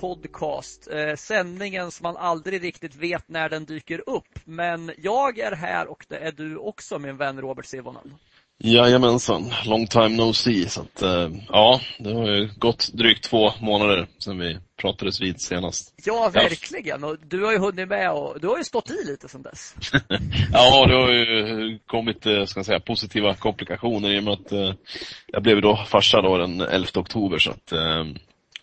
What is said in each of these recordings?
podcast. Eh, sändningen som man aldrig riktigt vet när den dyker upp. Men jag är här och det är du också min vän Robert Sivonen. Jajamensan, long time no see. Så att, eh, ja, det har ju gått drygt två månader sedan vi pratades vid senast. Ja, verkligen. Och du har ju hunnit med och du har ju stått i lite sedan dess. ja, det har ju kommit eh, ska säga, positiva komplikationer i och med att jag blev då farsa då den 11 oktober. Så att,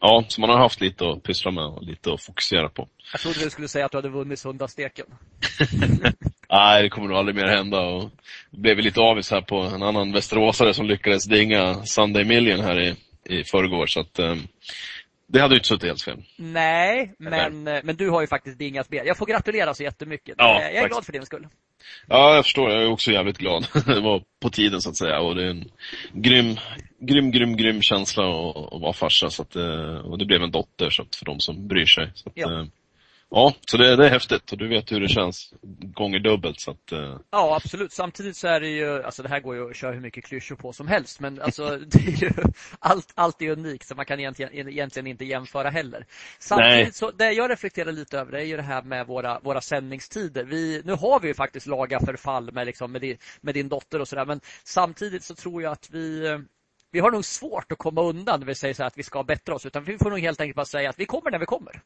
ja, så man har haft lite att pyssla med och lite att fokusera på. Jag trodde du skulle säga att du hade vunnit söndagssteken. Nej, det kommer nog aldrig mer hända. Och det blev lite avis här på en annan västeråsare som lyckades dinga Sunday Million här i, i förrgår. Så att, um, det hade ju inte suttit helt fel. Nej, men, Eller? men du har ju faktiskt dingat mer. Jag får gratulera så jättemycket. Ja, jag är tack. glad för din skull. Ja, jag förstår. Jag är också jävligt glad. det var på tiden så att säga. Och det är en grym, grym, grym, grym känsla att, att vara farsa. Så att, eh, och det blev en dotter så att, för de som bryr sig. Så att, ja. Eh, Ja, så det, det, är häftigt och du vet hur det känns gånger dubbelt. Så att, uh... Ja, absolut. Samtidigt så är det ju, alltså det här går ju att köra hur mycket klyschor på som helst, men alltså det är ju, allt, allt är unikt så man kan egentligen, egentligen inte jämföra heller. Samtidigt Nej. så, det jag reflekterar lite över det är ju det här med våra, våra sändningstider. Vi, nu har vi ju faktiskt laga förfall med, liksom, med, din, med din dotter och sådär, men samtidigt så tror jag att vi vi har nog svårt att komma undan när vi säger så att vi ska bättra oss. Utan vi får nog helt enkelt bara säga att vi kommer när vi kommer.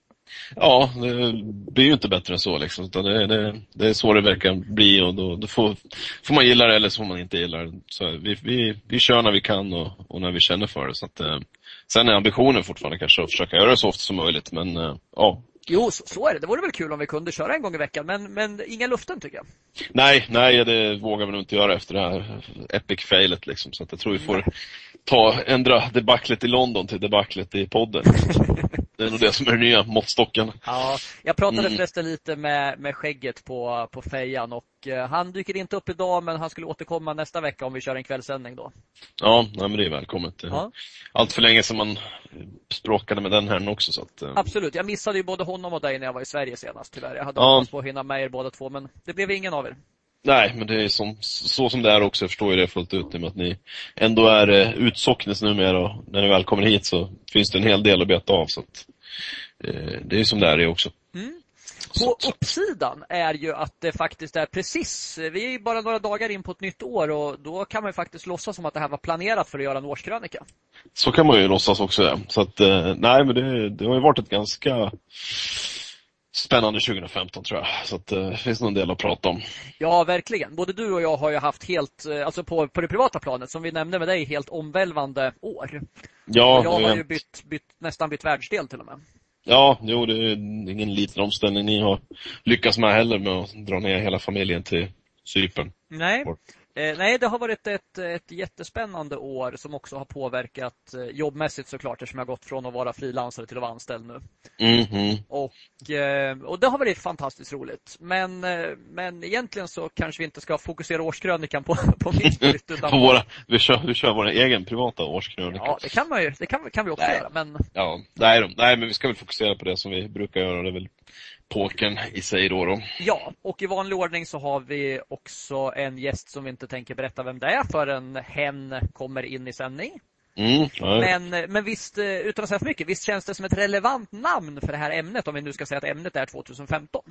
Ja, det blir ju inte bättre än så. Liksom. Utan det, det, det är så det verkar bli och då, då får, får, man gilla det eller så får man inte gilla det. Så vi, vi, vi kör när vi kan och, och när vi känner för det. Så att, eh, sen är ambitionen fortfarande kanske att försöka göra det så ofta som möjligt. Men eh, ja, Jo, så, så, är det. Det vore väl kul om vi kunde köra en gång i veckan, men, men inga luften tycker jag. Nej, nej, det vågar vi nog inte göra efter det här epic-failet liksom. Så att jag tror vi får ta, ändra debaclet i London till debaclet i podden. Det är nog det som är den nya måttstocken. Ja, jag pratade mm. förresten lite med, med skägget på, på fejan och eh, han dyker inte upp idag men han skulle återkomma nästa vecka om vi kör en kvällssändning då. Ja, nej, men det är välkommet. Ja. Allt för länge sedan man språkade med den här också. Så att, eh. Absolut, jag missade ju både honom och dig när jag var i Sverige senast tyvärr. Jag hade ja. hoppats på att hinna med er båda två men det blev ingen av er. Nej, men det är som, så som det är också. Jag förstår ju det fullt ut. med att ni ändå är eh, utsocknes numera och när ni väl kommer hit så finns det en hel del att beta av. Så att, eh, det är som det är det också. Mm. På uppsidan är ju att det faktiskt är precis, vi är bara några dagar in på ett nytt år och då kan man ju faktiskt låtsas som att det här var planerat för att göra en årskrönika. Så kan man ju låtsas också, ja. Så att, eh, nej men det, det har ju varit ett ganska spännande 2015 tror jag. Så att, eh, det finns nog en del att prata om. Ja, verkligen. Både du och jag har ju haft helt, eh, alltså på, på det privata planet, som vi nämnde med dig, helt omvälvande år. Ja, jag har ju bytt, bytt, nästan bytt världsdel till och med. Ja, jo, det är ingen liten omställning ni har lyckats med heller med att dra ner hela familjen till Cypern. Nej, Eh, nej, det har varit ett, ett jättespännande år som också har påverkat eh, jobbmässigt såklart eftersom jag har gått från att vara frilansare till att vara anställd nu. Mm -hmm. och, eh, och det har varit fantastiskt roligt. Men, eh, men egentligen så kanske vi inte ska fokusera årskrönikan på, på mitt flytt. Utan på våra, vi, kör, vi kör vår egen privata årskrönika. Ja, det kan, man ju, det kan, kan vi också nej. göra. Men... Ja, nej, nej, men vi ska väl fokusera på det som vi brukar göra. Det är väl pokern i sig då, då. Ja, och i vanlig ordning så har vi också en gäst som vi inte tänker berätta vem det är förrän hen kommer in i sändning. Mm, men, men visst, eh, utan att säga för mycket, visst känns det som ett relevant namn för det här ämnet om vi nu ska säga att ämnet är 2015?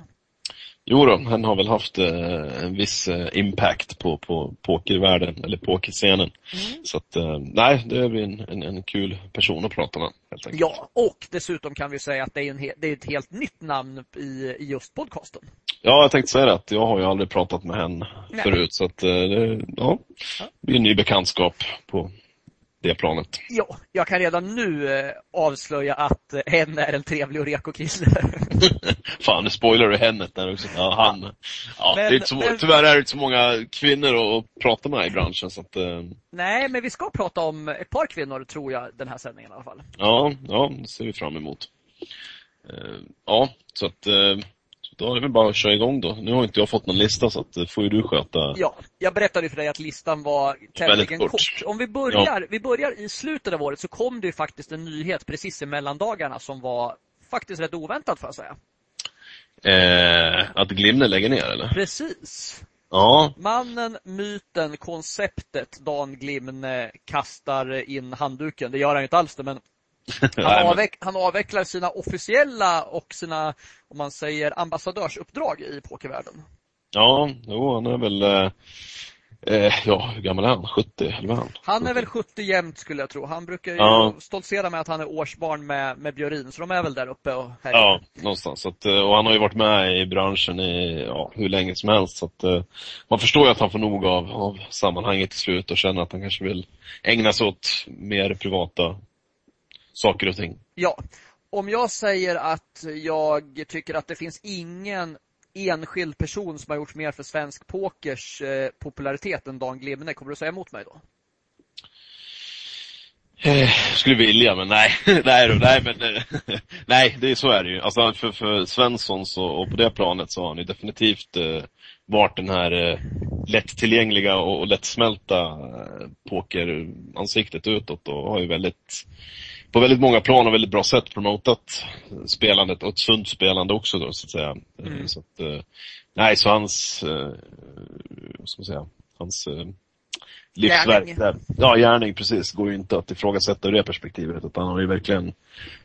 Jo då, han har väl haft eh, en viss eh, impact på, på pokervärlden, eller pokerscenen. Mm. Så att, eh, nej, det är en, en, en, kul person att prata med. Helt enkelt. Ja, och dessutom kan vi säga att det är, en, det är ett helt nytt namn i, i just podcasten. Ja, jag tänkte säga det, att jag har ju aldrig pratat med henne förut. Så att, eh, det, ja, det blir en ny bekantskap på, det planet. Ja, jag kan redan nu eh, avslöja att eh, hen är en trevlig och reko kille. Fan, nu spoilar du hennet där också. Ja, han. Ja, men, det är så, men, tyvärr är det inte så många kvinnor att prata med i branschen. Så att, eh... Nej, men vi ska prata om ett par kvinnor tror jag den här sändningen i alla fall. Ja, ja det ser vi fram emot. Eh, ja, så att eh, då är det väl bara att köra igång då. Nu har inte jag fått någon lista så att det får ju du sköta. Ja, jag berättade för dig att listan var tämligen kort. kort. Om vi börjar, ja. vi börjar i slutet av året så kom det ju faktiskt en nyhet precis i mellandagarna som var faktiskt rätt oväntad får jag säga. Eh, att Glimner lägger ner eller? Precis. Ja. Mannen, myten, konceptet Dan Glimne kastar in handduken. Det gör han ju inte alls det, men han, avveck, han avvecklar sina officiella och sina, om man säger, ambassadörsuppdrag i pokervärlden. Ja, jo, han är väl eh, Eh, ja, hur gammal är han? 70 eller vad han? Han är väl 70 jämt skulle jag tro. Han brukar ju ja. stoltsera med att han är årsbarn med, med Björin, så de är väl där uppe och här. Ja, någonstans. Att, eh, och han har ju varit med i branschen i ja, hur länge som helst. Så att, eh, man förstår ju att han får nog av, av sammanhanget till slut och känner att han kanske vill ägna sig åt mer privata saker och ting. Ja. Om jag säger att jag tycker att det finns ingen enskild person som har gjort mer för svensk pokers eh, popularitet än Dan Glimne. Kommer du säga emot mig då? Eh, skulle vilja, men nej. nej, nej, men, eh, nej, det är så är det ju. Alltså för, för Svensson så, och på det planet så har han ju definitivt eh, varit den här eh, lättillgängliga och, och lättsmälta eh, pokeransiktet utåt och har ju väldigt på väldigt många plan och väldigt bra sätt promotat spelandet och ett sunt spelande också då så att säga. Mm. Så att, eh, nej, så hans, eh, vad ska man säga, hans eh, livsverk gärning. där. Ja, gärning precis. Går ju inte att ifrågasätta ur det perspektivet. Utan han har ju verkligen,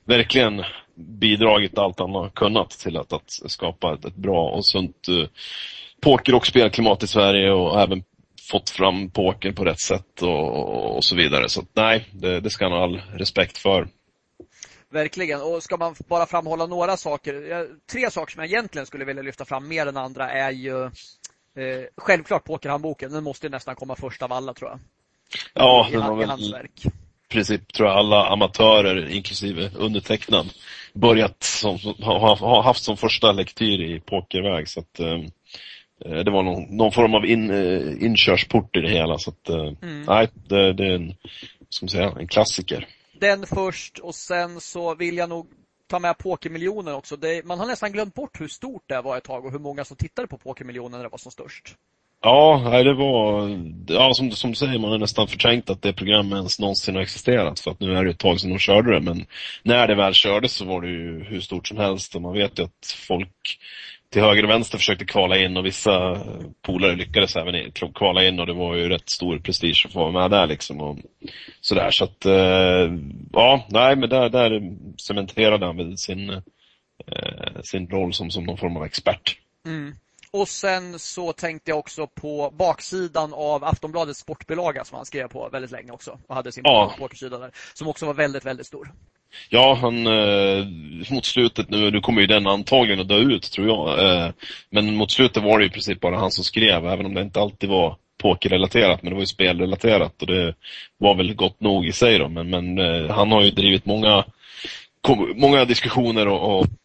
verkligen bidragit allt han har kunnat till att, att skapa ett, ett bra och sunt uh, poker och spelklimat i Sverige och även fått fram poker på rätt sätt och, och så vidare. Så nej, det, det ska han ha all respekt för. Verkligen. Och ska man bara framhålla några saker. Tre saker som jag egentligen skulle vilja lyfta fram mer än andra är ju eh, självklart pokerhandboken. Den måste nästan komma först av alla tror jag. Ja, I, den har väl i princip tror jag alla amatörer, inklusive undertecknad, börjat som, har, haft som första lektyr i pokerväg. Så att, Eh, det var någon, någon form av in, eh, inkörsport i det hela. Så att, eh, mm. nej, det, det, är en, ska man säga, en klassiker. Den först och sen så vill jag nog ta med Pokermiljonen också. Det, man har nästan glömt bort hur stort det var ett tag och hur många som tittade på Pokermiljonen när det var som störst. Ja, det var, ja som, som du säger, man har nästan förträngt att det programmet ens någonsin har existerat. För att nu är det ett tag sedan de körde det. Men när det väl kördes så var det ju hur stort som helst. Och man vet ju att folk till höger och vänster försökte kvala in och vissa polare lyckades även kvala in och det var ju rätt stor prestige att få vara med där liksom. Och sådär så att, eh, ja, nej men där, där cementerade han väl sin, eh, sin roll som, som någon form av expert. Mm. Och sen så tänkte jag också på baksidan av Aftonbladets sportbilaga som han skrev på väldigt länge också. Och hade sin ja. där. Som också var väldigt, väldigt stor. Ja, han, eh, mot slutet nu, nu kommer ju den antagligen att dö ut tror jag. Eh, men mot slutet var det i princip bara han som skrev, även om det inte alltid var pokerrelaterat, men det var ju spelrelaterat och det var väl gott nog i sig då. Men, men eh, han har ju drivit många, många diskussioner och, och...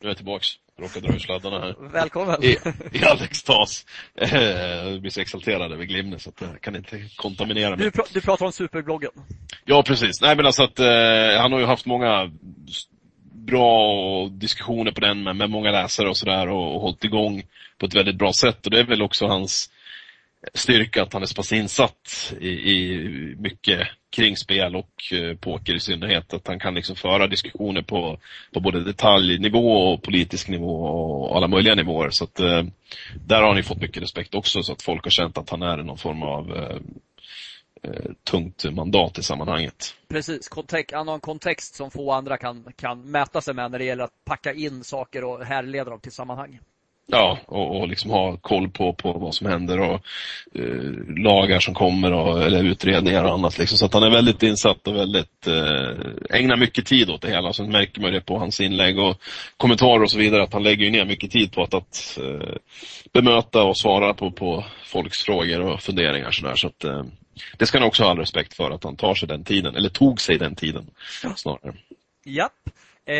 Nu är jag tillbaks. Råkade dra ur sladdarna här. Välkommen! I, i all extas. Jag blir så exalterad över Glimne så att jag kan inte kontaminera mig. Du, pr du pratar om superbloggen? Ja, precis. Nej men alltså att eh, han har ju haft många bra diskussioner på den med, med många läsare och sådär och, och hållit igång på ett väldigt bra sätt och det är väl också hans styrka att han är så pass insatt i, i mycket kring spel och eh, poker i synnerhet. Att han kan liksom föra diskussioner på, på både detaljnivå och politisk nivå och alla möjliga nivåer. Så att, eh, där har han ju fått mycket respekt också så att folk har känt att han är någon form av eh, eh tungt mandat i sammanhanget. Precis, kontext, han har en kontext som få andra kan, kan mäta sig med när det gäller att packa in saker och härleda dem till sammanhang. Ja, och, och liksom ha koll på, på vad som händer och eh, lagar som kommer och, eller utredningar och annat. Liksom. Så att han är väldigt insatt och väldigt eh, ägnar mycket tid åt det hela. Så märker man det på hans inlägg och kommentarer och så vidare att han lägger ner mycket tid på att, att eh, bemöta och svara på, på folks frågor och funderingar. Så, där. så att, eh, det ska han också ha all respekt för att han tar sig den tiden, eller tog sig den tiden snarare. Japp. Eh,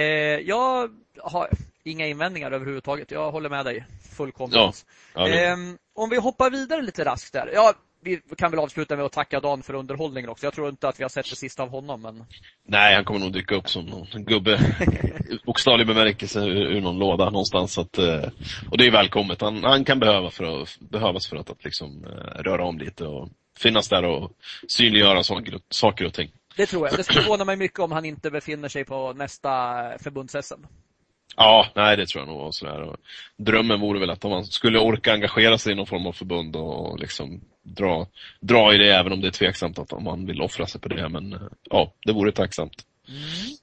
jag har inga invändningar överhuvudtaget. Jag håller med dig fullkomligt. Ja, eh, om vi hoppar vidare lite raskt där. Ja, vi kan väl avsluta med att tacka Dan för underhållningen också. Jag tror inte att vi har sett det sista av honom. Men... Nej, han kommer nog dyka upp som någon gubbe, bokstavlig bemärkelse, ur, någon låda någonstans. Så att, eh, och det är välkommet. Han, han kan behöva för att, behövas för att, att liksom, eh, röra om lite och finnas där och synliggöra saker, saker och ting. Det tror jag. Det skulle förvåna mig mycket om han inte befinner sig på nästa förbunds-SM. Ja, nej det tror jag nog. Och sådär. Och drömmen vore väl att man skulle orka engagera sig i någon form av förbund och liksom dra, dra i det även om det är tveksamt att man vill offra sig på det. Men eh, ja, det vore tacksamt. Mm.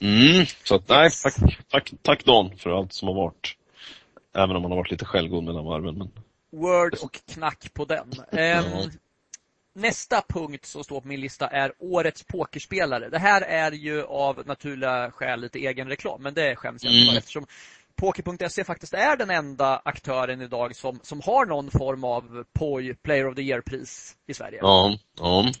Mm, så att nej, tack, tack, tack Dan för allt som har varit. Även om man har varit lite självgod mellan varven. Men... Word och knack på den. Um, nästa punkt som står på min lista är Årets pokerspelare. Det här är ju av naturliga skäl lite egen reklam, men det skäms jag inte mm. eftersom Poker.se faktiskt är den enda aktören idag som, som har någon form av POI Player of the Year-pris i Sverige. Ja, ja.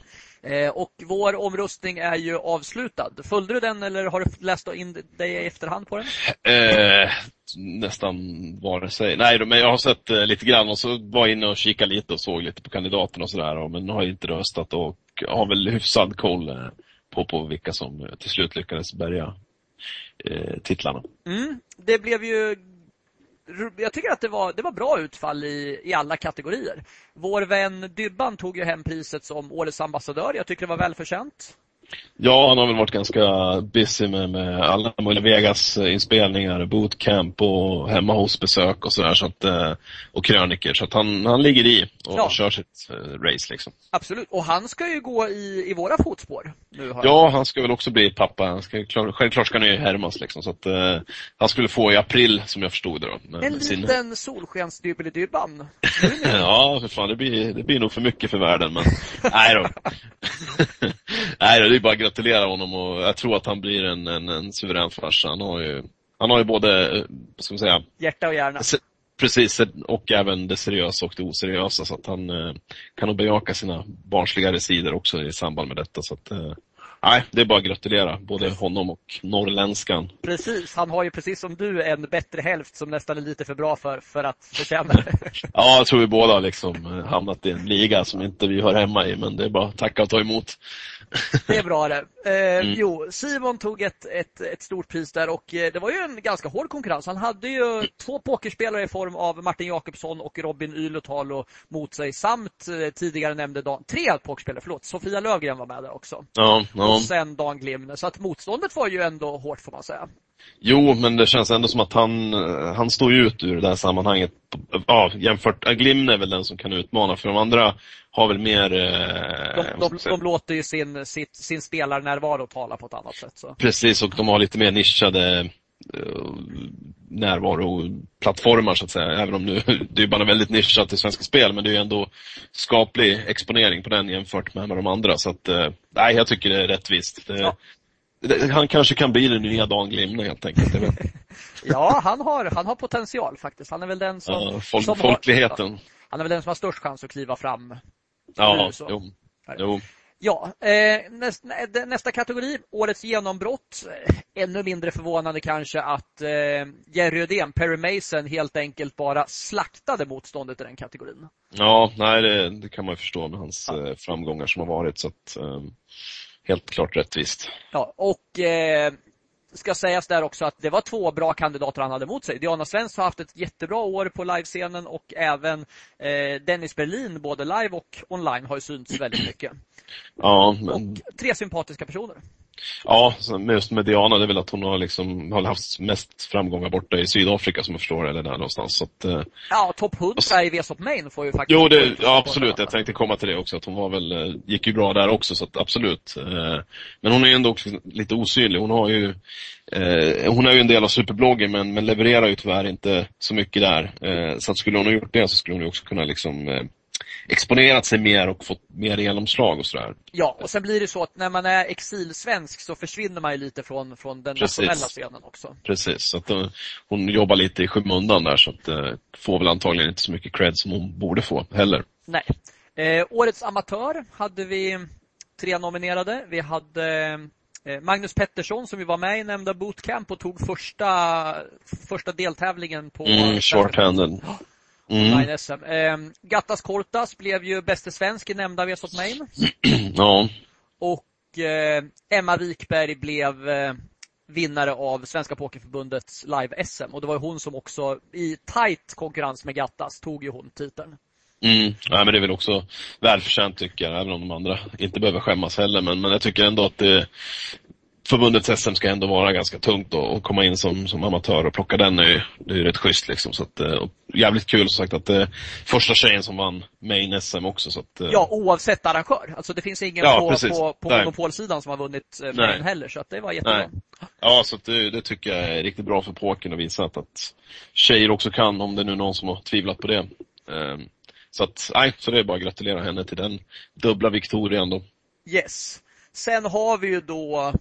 Eh, och vår omröstning är ju avslutad. Följde du den eller har du läst in dig i efterhand på den? Eh, nästan vare sig. Nej, men jag har sett eh, lite grann och så var jag inne och kikade lite och såg lite på kandidaterna och sådär. Men har inte röstat och har väl hyfsad koll eh, på, på vilka som till slut lyckades bärga eh, titlarna. Mm, det blev ju jag tycker att det var, det var bra utfall i, i alla kategorier. Vår vän Dybban tog ju hem priset som Årets ambassadör. Jag tycker det var välförtjänt. Ja, han har väl varit ganska busy med, med alla möjliga Vegas-inspelningar, bootcamp och hemma hos-besök och sådär. Så att, eh, och kröniker. Så att han, han ligger i och ja. kör sitt eh, race. Liksom. Absolut, och han ska ju gå i, i våra fotspår. Nu ja, han ska väl också bli pappa. Han ska, självklart ska han ju härmas. Liksom, så att, uh, han skulle få i april, som jag förstod det. Då, en sin... liten solskensdybbelidybban. ja, för fan, det blir, det blir nog för mycket för världen. Men nej då. Nej det är bara att gratulera honom och jag tror att han blir en, en, en suverän farsa. Han har ju, han har ju både, ska man säga... Hjärta och hjärna. Precis, och även det seriösa och det oseriösa så att han eh, kan nog bejaka sina barnsligare sidor också i samband med detta. Så att, eh, Nej, det är bara att gratulera både honom och norrländskan. Precis, han har ju precis som du en bättre hälft som nästan är lite för bra för, för att förtjäna det. ja, jag tror vi båda har liksom hamnat i en liga som inte vi hör hemma i, men det är bara att tacka och ta emot. Det är bra det. Eh, mm. Jo, Simon tog ett, ett, ett stort pris där och eh, det var ju en ganska hård konkurrens. Han hade ju två pokerspelare i form av Martin Jakobsson och Robin Ylotalo mot sig samt eh, tidigare nämnde Dan, tre pokerspelare, förlåt, Sofia Lövgren var med där också. Ja, ja. Och sen Dan Glimner. Så att motståndet var ju ändå hårt får man säga. Jo, men det känns ändå som att han, han står ut ur det här sammanhanget. Ja, jämfört, Glimner är väl den som kan utmana, för de andra har väl mer... Eh, de, de, de, låter ju sin, sitt, sin spelarnärvaro tala på ett annat sätt. Så. Precis, och de har lite mer nischade uh, närvaroplattformar så att säga. Även om nu det är bara väldigt nischat i Svenska Spel, men det är ju ändå skaplig exponering på den jämfört med de andra. Så att, nej, jag tycker det är rättvist. Det, ja. Han kanske kan bli den nya Dan Glimne helt enkelt. ja, han har, han har potential faktiskt. Han är väl den som... Ja, folk, som folkligheten. Har, han är väl den som har störst chans att kliva fram Ja, jo. jo. Ja, eh, nästa, nästa kategori, årets genombrott. Ännu mindre förvånande kanske att eh, Jerry Ödén, Perry Mason, helt enkelt bara slaktade motståndet i den kategorin. Ja, nej det, det kan man förstå med hans ja. eh, framgångar som har varit. så att, eh, Helt klart rättvist. Ja, och eh, ska sägas där också att det var två bra kandidater han hade mot sig. Diana Svensson har haft ett jättebra år på livescenen och även eh, Dennis Berlin, både live och online, har synts väldigt mycket. Ja, men... Och tre sympatiska personer. Ja, just med Diana, det är väl att hon har, liksom, har haft mest framgångar borta i Sydafrika som jag förstår, eller där någonstans. Så att, eh, ja, topp 100 så... i Vesop Main får ju faktiskt... Jo, det, ja, absolut. Jag tänkte komma till det också, att hon var väl, eh, gick ju bra där också, så att absolut. Eh, men hon är ju ändå också lite osynlig. Hon har ju hon är ju en del av superbloggen men, men levererar ju tyvärr inte så mycket där. så att skulle hon ha gjort det så skulle hon ju också kunna liksom exponerat sig mer och fått mer genomslag och sådär. Ja, och sen blir det så att när man är exilsvensk så försvinner man ju lite från, från den Precis. nationella scenen också. Precis, så att uh, hon jobbar lite i skymundan där så att uh, får väl antagligen inte så mycket cred som hon borde få heller. Nej. Eh, årets amatör hade vi tre nominerade. Vi hade eh, Magnus Pettersson som vi var med i nämnda bootcamp och tog första, första deltävlingen på mm, shorthanden. Mm. SM. Eh, Gattas Kortas blev ju bäste svensk i nämnda Vesot Main. ja. Och eh, Emma Wikberg blev eh, vinnare av Svenska Pokerförbundets live-SM. Och det var hon som också i tight konkurrens med Gattas tog ju hon titeln. Mm. Ja, men det är väl också välförtjänt tycker jag, även om de andra inte behöver skämmas heller. Men, men jag tycker ändå att det, förbundets SM ska ändå vara ganska tungt då, och komma in som, som amatör och plocka den är ju, det är ju rätt schysst liksom. Så att, och jävligt kul som sagt att det är första tjejen som vann main SM också. Så att, ja, oavsett arrangör. Alltså det finns ingen ja, på, precis. på, på monopolsidan som har vunnit main heller, så att det var jättebra. Nej. Ja, så det, det, tycker jag är riktigt bra för pokern att visa att, att tjejer också kan, om det är nu någon som har tvivlat på det. Um, så att, nej, så det är bara att gratulera henne till den dubbla viktorian då. Yes. Sen har vi ju då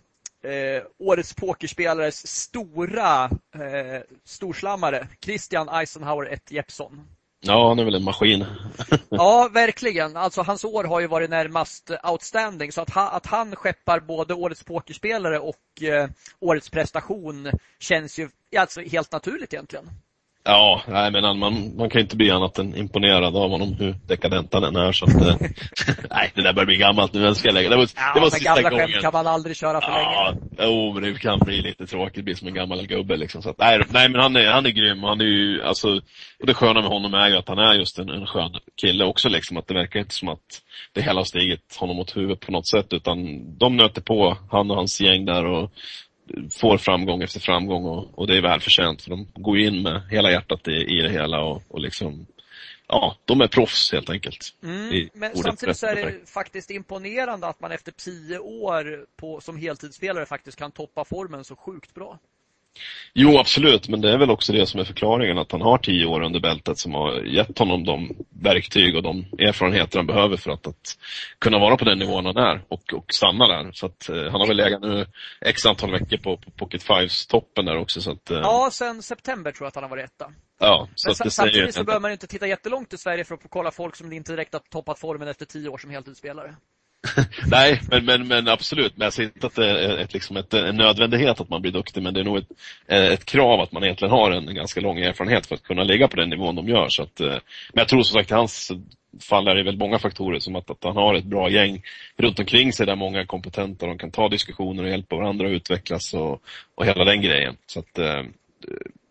eh, årets pokerspelares stora eh, storslammare, Christian Eisenhower 1 Jeppsson. Ja, han är väl en maskin. ja, verkligen. Alltså hans år har ju varit närmast outstanding. Så att, ha, att han skeppar både årets pokerspelare och eh, årets prestation känns ju alltså helt naturligt egentligen. Ja, nej men man, man kan inte bli annat än imponerad av honom, hur dekadent han än är. Så att, eh, nej, det där börjar bli gammalt nu. Jag ska lägga. Det var, ja, det var sista gamla gången. skämt kan man aldrig köra för ja, länge. Jo, men det kan bli lite tråkigt, bli som en gammal gubbe liksom. Så att, nej, nej, men han är, han är grym. Han är ju, alltså, och det sköna med honom är ju att han är just en, en skön kille också liksom. Att det verkar inte som att det hela har stigit honom mot huvudet på något sätt, utan de nöter på, han och hans gäng där och får framgång efter framgång och, och det är välförtjänt för de går in med hela hjärtat i, i det hela och, och liksom Ja, de är proffs helt enkelt. Mm, men samtidigt så är det faktiskt imponerande att man efter tio år på, som heltidsspelare faktiskt kan toppa formen så sjukt bra. Jo, absolut, men det är väl också det som är förklaringen att han har tio år under bältet som har gett honom de verktyg och de erfarenheter han behöver för att, att kunna vara på den nivån han är och, och stanna där. Så att, eh, han har väl legat nu x antal veckor på, på Pocket Fives-toppen där också. Så att, eh... Ja, sen september tror jag att han har varit etta. Ja, så men samtidigt så behöver man inte titta jättelångt i Sverige för att kolla folk som inte direkt har toppat formen efter tio år som heltidsspelare. Nej, men, men, men absolut. Men jag säger inte att det är ett, liksom ett, en nödvändighet att man blir duktig, men det är nog ett, eh, ett krav att man egentligen har en ganska lång erfarenhet för att kunna ligga på den nivån de gör. Så att, eh, men jag tror som sagt i hans fall är det väl många faktorer som att, att han har ett bra gäng runt omkring sig där många är kompetenta, de kan ta diskussioner och hjälpa varandra att utvecklas och, och hela den grejen. Så att, eh,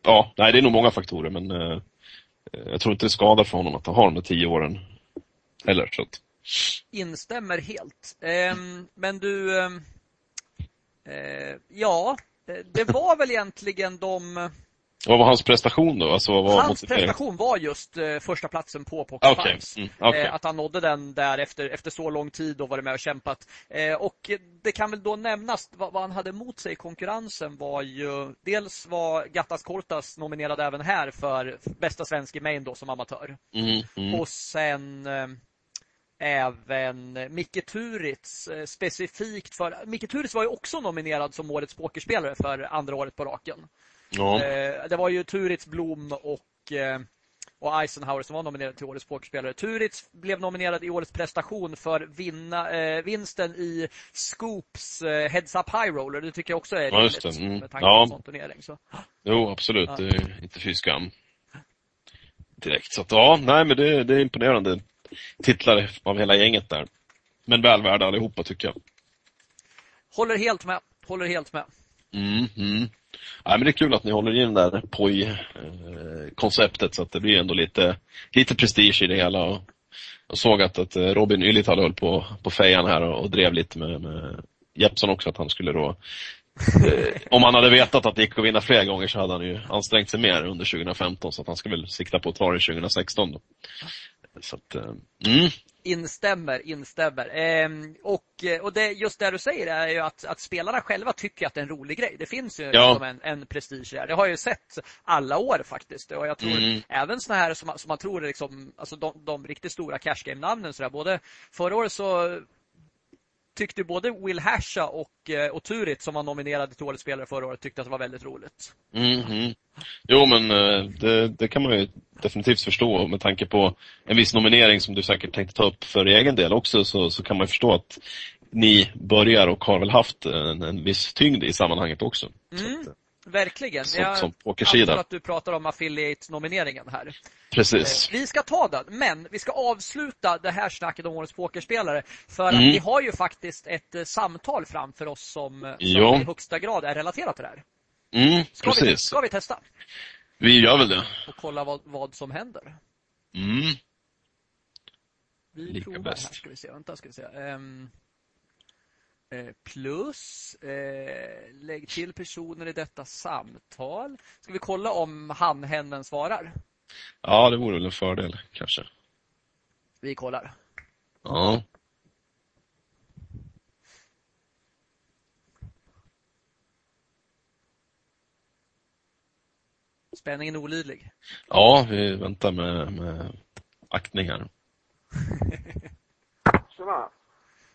ja, nej det är nog många faktorer men jag tror inte det skadar för honom att han har de tio åren heller. Så att, Instämmer helt. Ehm, men du, ehm, eh, ja, det var väl egentligen de vad var hans prestation då? Alltså, vad var hans prestation var just eh, första platsen på Poker okay. Mm, okay. eh, Att han nådde den där efter, efter så lång tid och varit med och kämpat. Eh, och det kan väl då nämnas vad, vad, han hade mot sig i konkurrensen var ju dels var Gattas Kortas nominerad även här för bästa svensk i main då som amatör. Mm, mm. Och sen eh, även Micke Turitz eh, specifikt för... Micke Turitz var ju också nominerad som årets pokerspelare för andra året på raken. Ja. Eh, det var ju Turitz, Blom och, eh, och Eisenhower som var nominerade till årets pokerspelare. Turitz blev nominerad i årets prestation för vinna, vinsten i Scoops Heads Up High Roller. Det tycker jag också är rimligt mm. med tanke ja. på en sån turnering. Så. Jo, absolut. Ja. Det är inte fy skam. Direkt. Så att, ja, nej men det, det är imponerande titlar av hela gänget där. Men väl värda allihopa tycker jag. Håller helt med. Håller helt med. Mm, mm. Ja, men det är kul att ni håller i det där POI-konceptet så att det blir ändå lite, lite prestige i det hela. Och jag såg att, att Robin Ylitalo höll på, på fejan här och, och drev lite med, med Jeppsson också att han skulle då eh, om han hade vetat att det gick att vinna fler gånger så hade han ju ansträngt sig mer under 2015 så att han ska väl sikta på att ta det 2016 då. Så att, eh, mm. Instämmer, instämmer. Ehm, och och det, just det du säger är ju att, att spelarna själva tycker att det är en rolig grej. Det finns ju ja. liksom en, en prestige där. Det har jag ju sett alla år faktiskt. Och jag tror mm. även såna här som, som man tror är liksom, alltså de, de riktigt stora cash game-namnen. Både förra året så tyckte både Will Hasha och, eh, och Turit som var nominerade till Årets spelare förra året tyckte att det var väldigt roligt. Mm -hmm. Jo men eh, det, det, kan man ju definitivt förstå med tanke på en viss nominering som du säkert tänkte ta upp för egen del också så, så kan man förstå att ni börjar och har väl haft en, en viss tyngd i sammanhanget också. Mm. Att, Verkligen. Som, jag som antar att du pratar om affiliate-nomineringen här. Precis. Eh, vi ska ta den, men vi ska avsluta det här snacket om årets pokerspelare. För mm. att vi har ju faktiskt ett eh, samtal framför oss som, som i högsta grad är relaterat till det här. Mm, ska precis. Vi, ska vi testa? Vi gör väl det. Och kolla vad, vad som händer. Mm. Vi Lika provar bäst. här, ska vi se. Vänta, ska vi se. Um... Eh, plus, eh, lägg till personer i detta samtal. Ska vi kolla om han, hennen svarar? Ja, det vore väl en fördel kanske. Vi kollar. Ja. Spänningen är olidlig. Ja, vi väntar med, med aktning här. Tjena!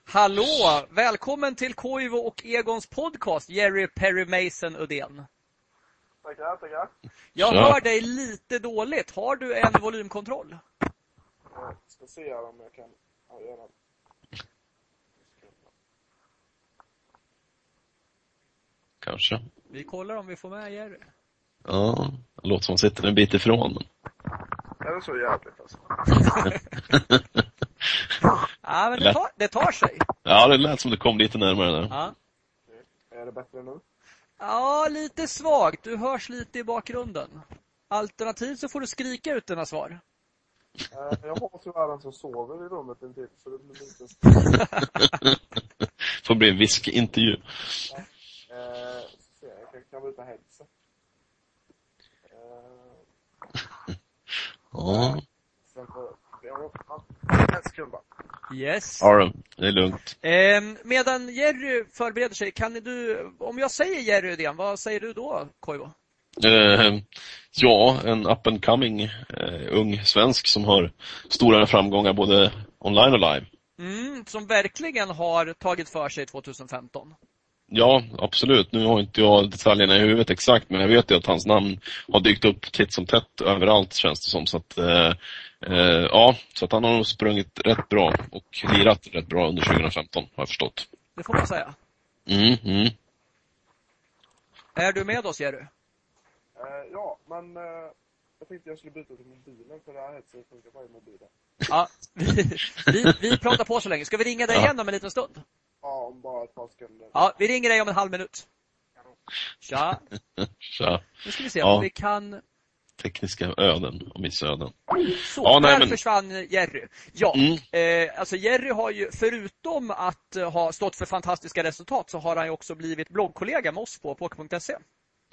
Hallå! Välkommen till Koivo och Egons podcast, Jerry Perry Mason Udén. Tackar, tackar. Jag Ja. hör dig lite dåligt. Har du en volymkontroll? Jag ska se här om jag kan ja, göra det. Kanske. Vi kollar om vi får med Jerry. Ja, det låter som han sitter en bit ifrån. men- Är det så jävligt alltså? Ja, men det tar, det tar sig. Ja, det lät som det kom lite närmare där. Ja. Är det bättre nu? ja, lite svagt. Du hörs lite i bakgrunden. Alternativt så får du skrika ut dina svar. Eh, Jag har tyvärr en som sover i rummet intill, så det blir lite... Får bli en whisky-intervju. Eh, så ser jag, kan byta headset. Eh, Ja, sen får... Ja, ja, en sekund bara. Yes. då, det är lugnt. Ehm, medan Jerry förbereder sig, kan du, om jag säger Jerry Udén, vad säger du då, Koivo? Eh, ja, en up and coming eh, ung svensk som har stora framgångar både online och live. Mm, som verkligen har tagit för sig 2015. Ja, absolut. Nu har inte jag detaljerna i huvudet exakt, men jag vet ju att hans namn har dykt upp titt som tätt överallt känns det som. Så att, eh, eh, ja, så att han har nog sprungit rätt bra och lirat rätt bra under 2015, har jag förstått. Det får man säga. Mm, mm. Är du med oss, Jerry? Eh, ja, men eh, jag tänkte jag skulle byta till mobilen, för det här headsetet funkar bara i mobilen. Ja, vi, vi, vi pratar på så länge. Ska vi ringa dig Ja. igen om en liten stund? Ja, om bara ett par sekunder. Ja, vi ringer dig om en halv minut. Tja, Så, nu ska vi se Ja. om vi kan... tekniska öden och missöden. Så, Ja, nej, där men- försvann Jerry. Ja, Mm. eh, alltså Jerry har ju, förutom att eh, ha stått för fantastiska resultat, så har han ju också blivit bloggkollega med oss på Poker.se.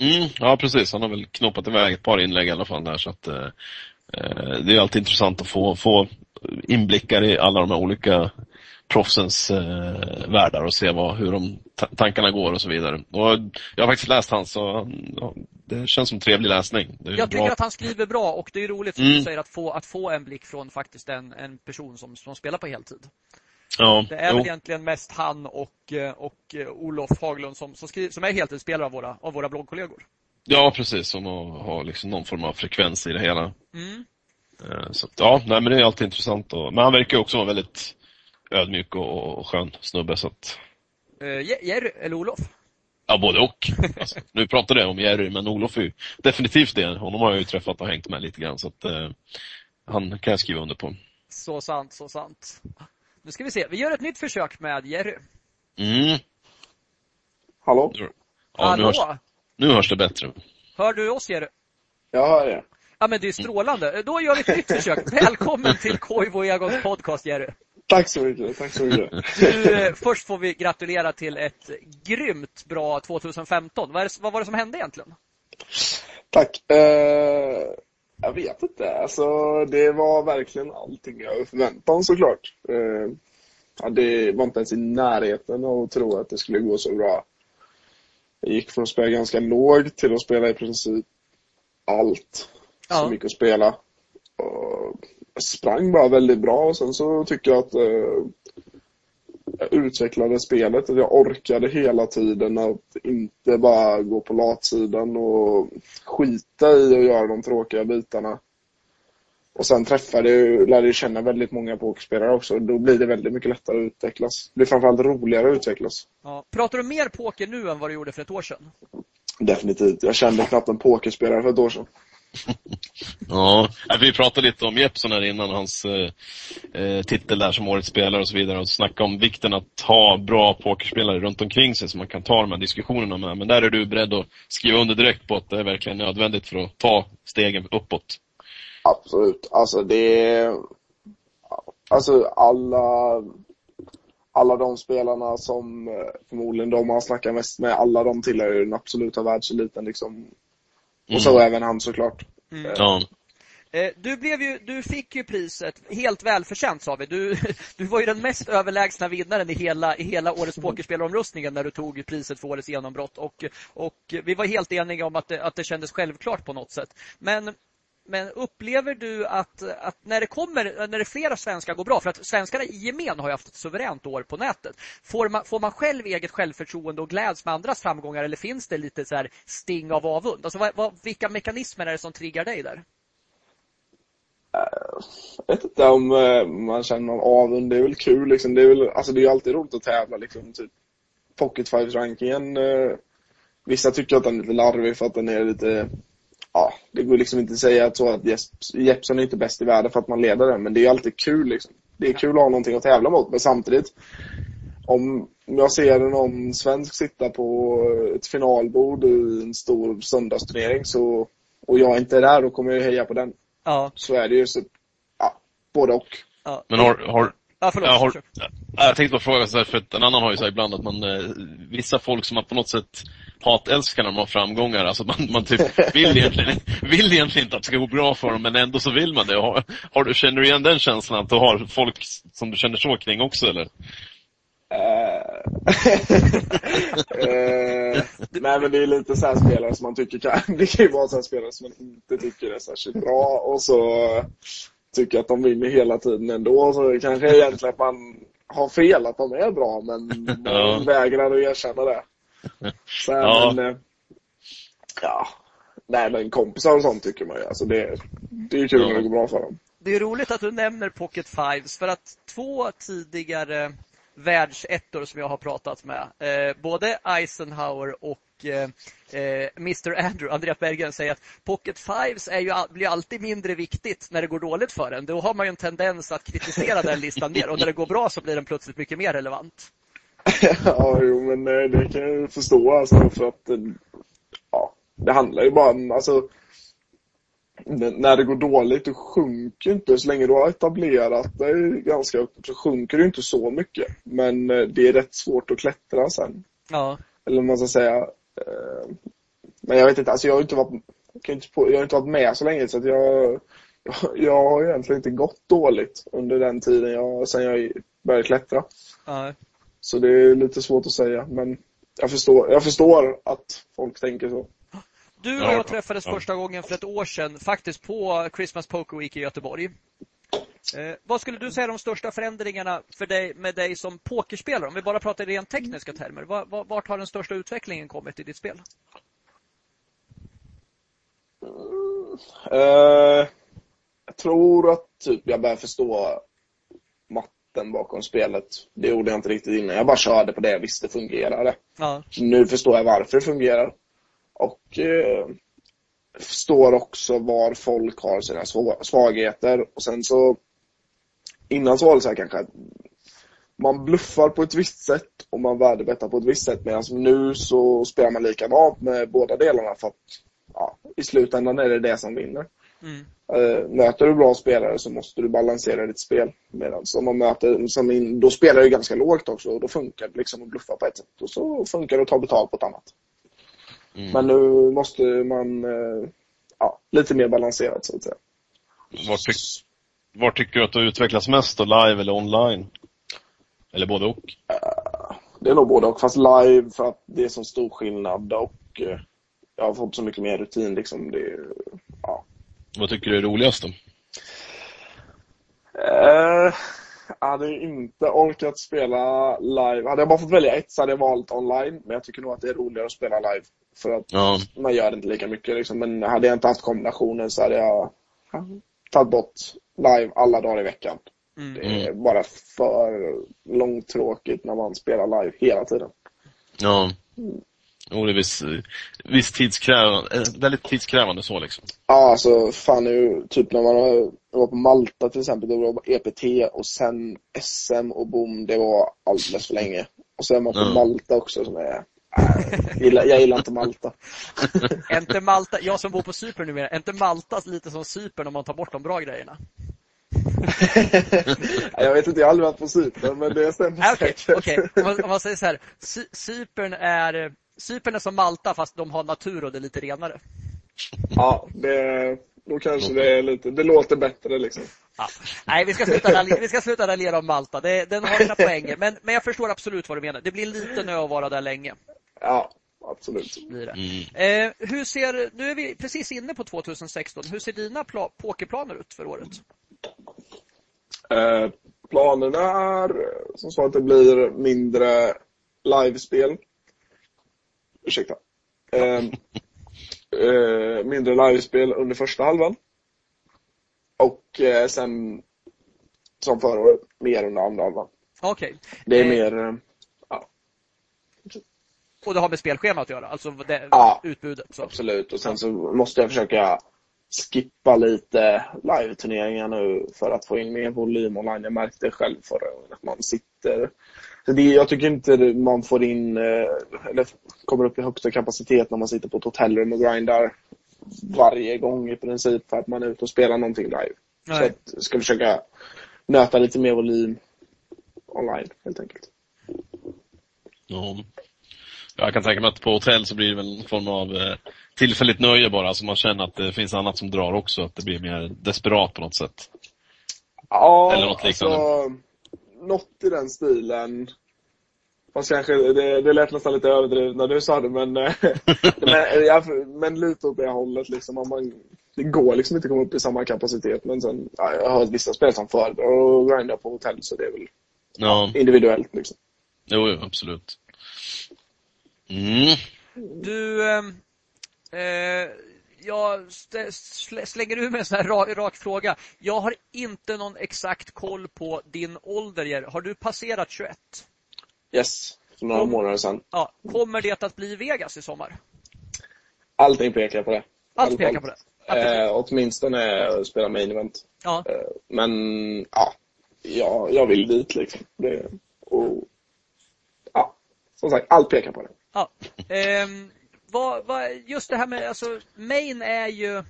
Mm, ja, precis. Han har väl knoppat iväg ett par inlägg i alla fall där. Så att, eh, det är alltid intressant att få, få inblickar i alla de här olika proffsens eh, världar och se vad, hur de ta- tankarna går och så vidare. Och jag har faktiskt läst hans så han- ja, det känns som trevlig läsning. Jag bra. tycker att han skriver bra och det är roligt Mm. säger att få, att få en blick från faktiskt en, en person som, som spelar på heltid. ja, Det är jo. väl egentligen mest han och, eh, och eh, Olof Haglund som, som, skriver, som är heltidsspelare av våra, av våra bloggkollegor. Ja, precis. Som har, har liksom någon form av frekvens i det hela. Mm. Eh, Så att, ja, nej, men det är alltid intressant. Och, men han verkar också vara väldigt ödmjuk och, och skön snubbe. Så att, Je- Jerry, eller Olof? Ja, både och. Alltså, nu pratade jag om Jerry, men Olof är ju definitivt det. Honom har jag ju träffat och hängt med lite grann, så att eh, han kan jag skriva under på. Så sant, så sant. Nu ska vi se, vi gör ett nytt försök med Jerry. Mm. Hallå? Ja, hörs, Hallå? Nu hörs det bättre. Hör du oss Jerry? Jag hör er. Ja men det är strålande. Då gör vi ett nytt försök. Välkommen till Koivu och Egons podcast Jerry. Tack så mycket, tack så mycket. Du, eh, först får vi gratulera till ett grymt bra 2015. Vad, är det, vad var det som hände egentligen? Tack. Eh, jag vet inte. Alltså, det var verkligen allting jag förväntade mig såklart. Eh, ja, det var inte ens i närheten av att tro att det skulle gå så bra. Jag gick från att spela ganska lågt till att spela i princip allt Ja. som gick att spela. Och jag sprang bara väldigt bra och sen så tycker jag att eh, jag utvecklade spelet. Att jag orkade hela tiden att inte bara gå på latsidan och skita i att göra de tråkiga bitarna. Och sen träffade jag, lärde jag känna väldigt många pokerspelare också. Då blir det väldigt mycket lättare att utvecklas. Det blir framförallt roligare att utvecklas. Ja. Pratar du mer poker nu än vad du gjorde för ett år sedan? Definitivt. Jag kände knappt en pokerspelare för ett år sedan. Ja, vi pratade lite om Jeppson här innan, hans eh, eh, titel där som årets spelare och så vidare och snacka om vikten att ha bra pokerspelare runt omkring sig som man kan ta de här diskussionerna med. Men där är du beredd att skriva under direkt på att det är verkligen nödvändigt för att ta stegen uppåt. Absolut. Alltså det... Alltså alla... alla de spelarna som eh, förmodligen de har snackat mest med, alla de tillhör ju den absoluta världseliten liksom. Och så Mm. även han såklart. Mm. Ja. Eh, Du, blev ju, du fick ju priset helt välförtjänt sa vi. Du, du var ju den mest överlägsna vinnaren i hela, i hela årets pokerspelaromröstningen när du tog priset för årets genombrott. Och, och vi var helt eniga om att det, att det kändes självklart på något sätt. Men, men upplever du att, att när det kommer, när det flera svenskar går bra, för att svenskarna i gemen har ju haft ett suveränt år på nätet. Får man, får man själv eget självförtroende och gläds med andras framgångar eller finns det lite så här sting av avund? Alltså vad, vad, vilka mekanismer är det som triggar dig där? Jag vet inte om eh, man känner någon avund. Det är väl kul liksom. Det är väl, alltså det är alltid roligt att tävla liksom. Typ Pocket five-rankingen, eh, vissa tycker att den är lite larvig för att den är lite Ja, det går liksom inte att säga att, så att Jeppson är inte bäst i världen för att man leder den. Men det är ju alltid kul liksom. Det är kul att ha någonting att tävla mot. Men samtidigt om jag ser någon svensk sitta på ett finalbord i en stor söndagsturnering så, och jag inte är där, då kommer jag heja på den. Ja, Så är det ju. Så, ja, både och. ja. Men har, har, Ja, förlåt. jag, har, jag tänkte bara fråga så här, för att en annan har ju så här ibland att man, eh, vissa folk som man på något sätt hatälskar när de har framgångar, alltså man, man typ vill egentligen, vill egentligen inte att det ska gå bra för dem, men ändå så vill man det. Har, har du, känner du igen den känslan, att du har folk som du känner så kring också eller? Eh, nej men det är lite så här spelare som man tycker kan, det kan ju vara så spelare som man inte tycker är särskilt bra och så tycker att de vinner hela tiden ändå. Så kanske egentligen att man har fel att de är bra men man Ja. vägrar att erkänna det. Så här, Ja. men, eh, ja. Nej men kompisar och sånt tycker man ju. Alltså det, det är ju kul Ja. när det går bra för dem. Det är roligt att du nämner Pocket Fives för att två tidigare världsettor som jag har pratat med, eh, både Eisenhower och Mr Andrew, Andreas Berggren, säger att Pocket Fives är ju, blir alltid mindre viktigt när det går dåligt för en. Då har man ju en tendens att kritisera den listan mer och när det går bra så blir den plötsligt mycket mer relevant. ja, jo, men eh, det kan jag ju förstå alltså för att eh, ja, det handlar ju bara om, alltså när det går dåligt, du sjunker inte. Så länge du har etablerat dig ganska så sjunker du inte så mycket. Men eh, det är rätt svårt att klättra sen. Ja, Eller vad man ska säga. Eh, Men jag vet inte, alltså jag har inte varit, jag kan inte på, jag har inte varit med så länge så att jag, jag, jag har egentligen inte gått dåligt under den tiden jag, sen jag började klättra. ja. Så det är lite svårt att säga, men jag förstår, jag förstår att folk tänker så. Du och Ja, jag träffades ja. första gången för ett år sedan, faktiskt på Christmas Poker Week i Göteborg. Eh, vad skulle du säga är de största förändringarna för dig, med dig som pokerspelare? Om vi bara pratar i rent tekniska termer. Var, var, vart har den största utvecklingen kommit i ditt spel? Eh, jag tror att typ jag börjar förstå matten bakom spelet. Det gjorde jag inte riktigt innan. Jag bara körde på det jag visste fungerade. Ja, Nu förstår jag varför det fungerar. Och eh, förstår också var folk har sina sva- svagheter. Och sen så innan så var det så här kanske att man bluffar på ett visst sätt och man värdebettar på ett visst sätt. Medan nu så spelar man likadant med båda delarna för att ja, i slutändan är det det som vinner. mm. Eh, möter du bra spelare så måste du balansera ditt spel. Medan om man möter, som in, då spelar du ganska lågt också och då funkar det liksom att bluffa på ett sätt. Och så funkar det att ta betalt på ett annat. Mm. Men nu måste man, eh, ja, lite mer balanserat så att säga. Var, tyck, var tycker du att du utvecklas mest då, live eller online? Eller både och? Det är nog både och, fast live för att det är så stor skillnad och eh, jag har fått så mycket mer rutin liksom. Det, är- ja. Vad tycker du är roligast då? Eh, jag hade inte orkat spela live. Hade jag bara fått välja ett så hade jag valt online. Men jag tycker nog att det är roligare att spela live. För att Ja, man gör inte lika mycket liksom. Men hade jag inte haft kombinationen så hade jag tagit bort live alla dagar i veckan. Mm. Det är bara för långtråkigt när man spelar live hela tiden. ja. Jo, det är visst, visst tidskrävande, eh, väldigt tidskrävande så liksom. Ja, alltså fan nu, typ när man var- var på Malta till exempel, det var EPT och sen SM och boom, det var alldeles för länge. Och så är man på Ja. Malta också som är, gillar, jag gillar inte Malta. Inte Malta, jag som bor på Cypern numera, är inte Malta lite som Cypern om man tar bort de bra grejerna? jag vet inte, jag har aldrig varit på Cypern, men det stämmer ah, okay, säkert. Okay. Om, man, om man säger så här, Cypern är, Cypern är som Malta fast de har natur och det är lite renare. Ja, det, då kanske det är lite, det låter bättre liksom. Ja. Nej, vi ska sluta vi ska sluta raljera om Malta. Det, den har sina poänger. Men, men jag förstår absolut vad du menar. Det blir lite nö att vara där länge. Ja, absolut. Blir det. Mm. Eh, hur ser, nu är vi precis inne på 2016. Hur ser dina pla, pokerplaner ut för året? Eh, planerna är som så att det blir mindre livespel. Ursäkta. Eh, eh, mindre livespel under första halvan. Och eh, sen, som förra året, mer under andra halvan. Okej. Okay. Det är eh, mer, eh. Och det har med spelschemat att göra? Alltså det, ja, utbudet? Så. absolut. Och sen så måste jag försöka skippa lite live-turneringar nu för att få in mer volym online. Jag märkte själv förra gången att man sitter det, jag tycker inte man får in, eh, eller kommer upp i högsta kapacitet när man sitter på ett hotellrum och grindar varje gång i princip för att man är ute och spelar någonting live. Nej. Så att jag ska försöka nöta lite mer volym online helt enkelt. Ja. Jag kan tänka mig att på hotell så blir det väl en form av eh, tillfälligt nöje bara, så man känner att det finns annat som drar också, att det blir mer desperat på något sätt. Ja, Eller något liknande. Alltså, något i den stilen. Fast kanske, det, det lät nästan lite överdrivet när du sa det, men, eh, men, ja, men lite åt det hållet. Liksom. Man, det går liksom inte att komma upp i samma kapacitet. Men sen, ja, jag har vissa spel som föredrar att grinda på hotell, så det är väl ja. individuellt. Liksom. Jo, jo absolut. Mm. Du, eh, eh jag slänger ur mig en sån här rak, rak, fråga. Jag har inte någon exakt koll på din ålder. Har du passerat 21? Yes, för några Kom, månader sedan. Ja, kommer det att bli Vegas i sommar? Allting pekar på det. Allt pekar på det? Eh, åtminstone spela main event. Ja. Eh, men ja, ja, jag vill dit liksom. Det, och, ja, som sagt, allt pekar på det. Ja. Ehm, vad, vad, just det här med, alltså, main är ju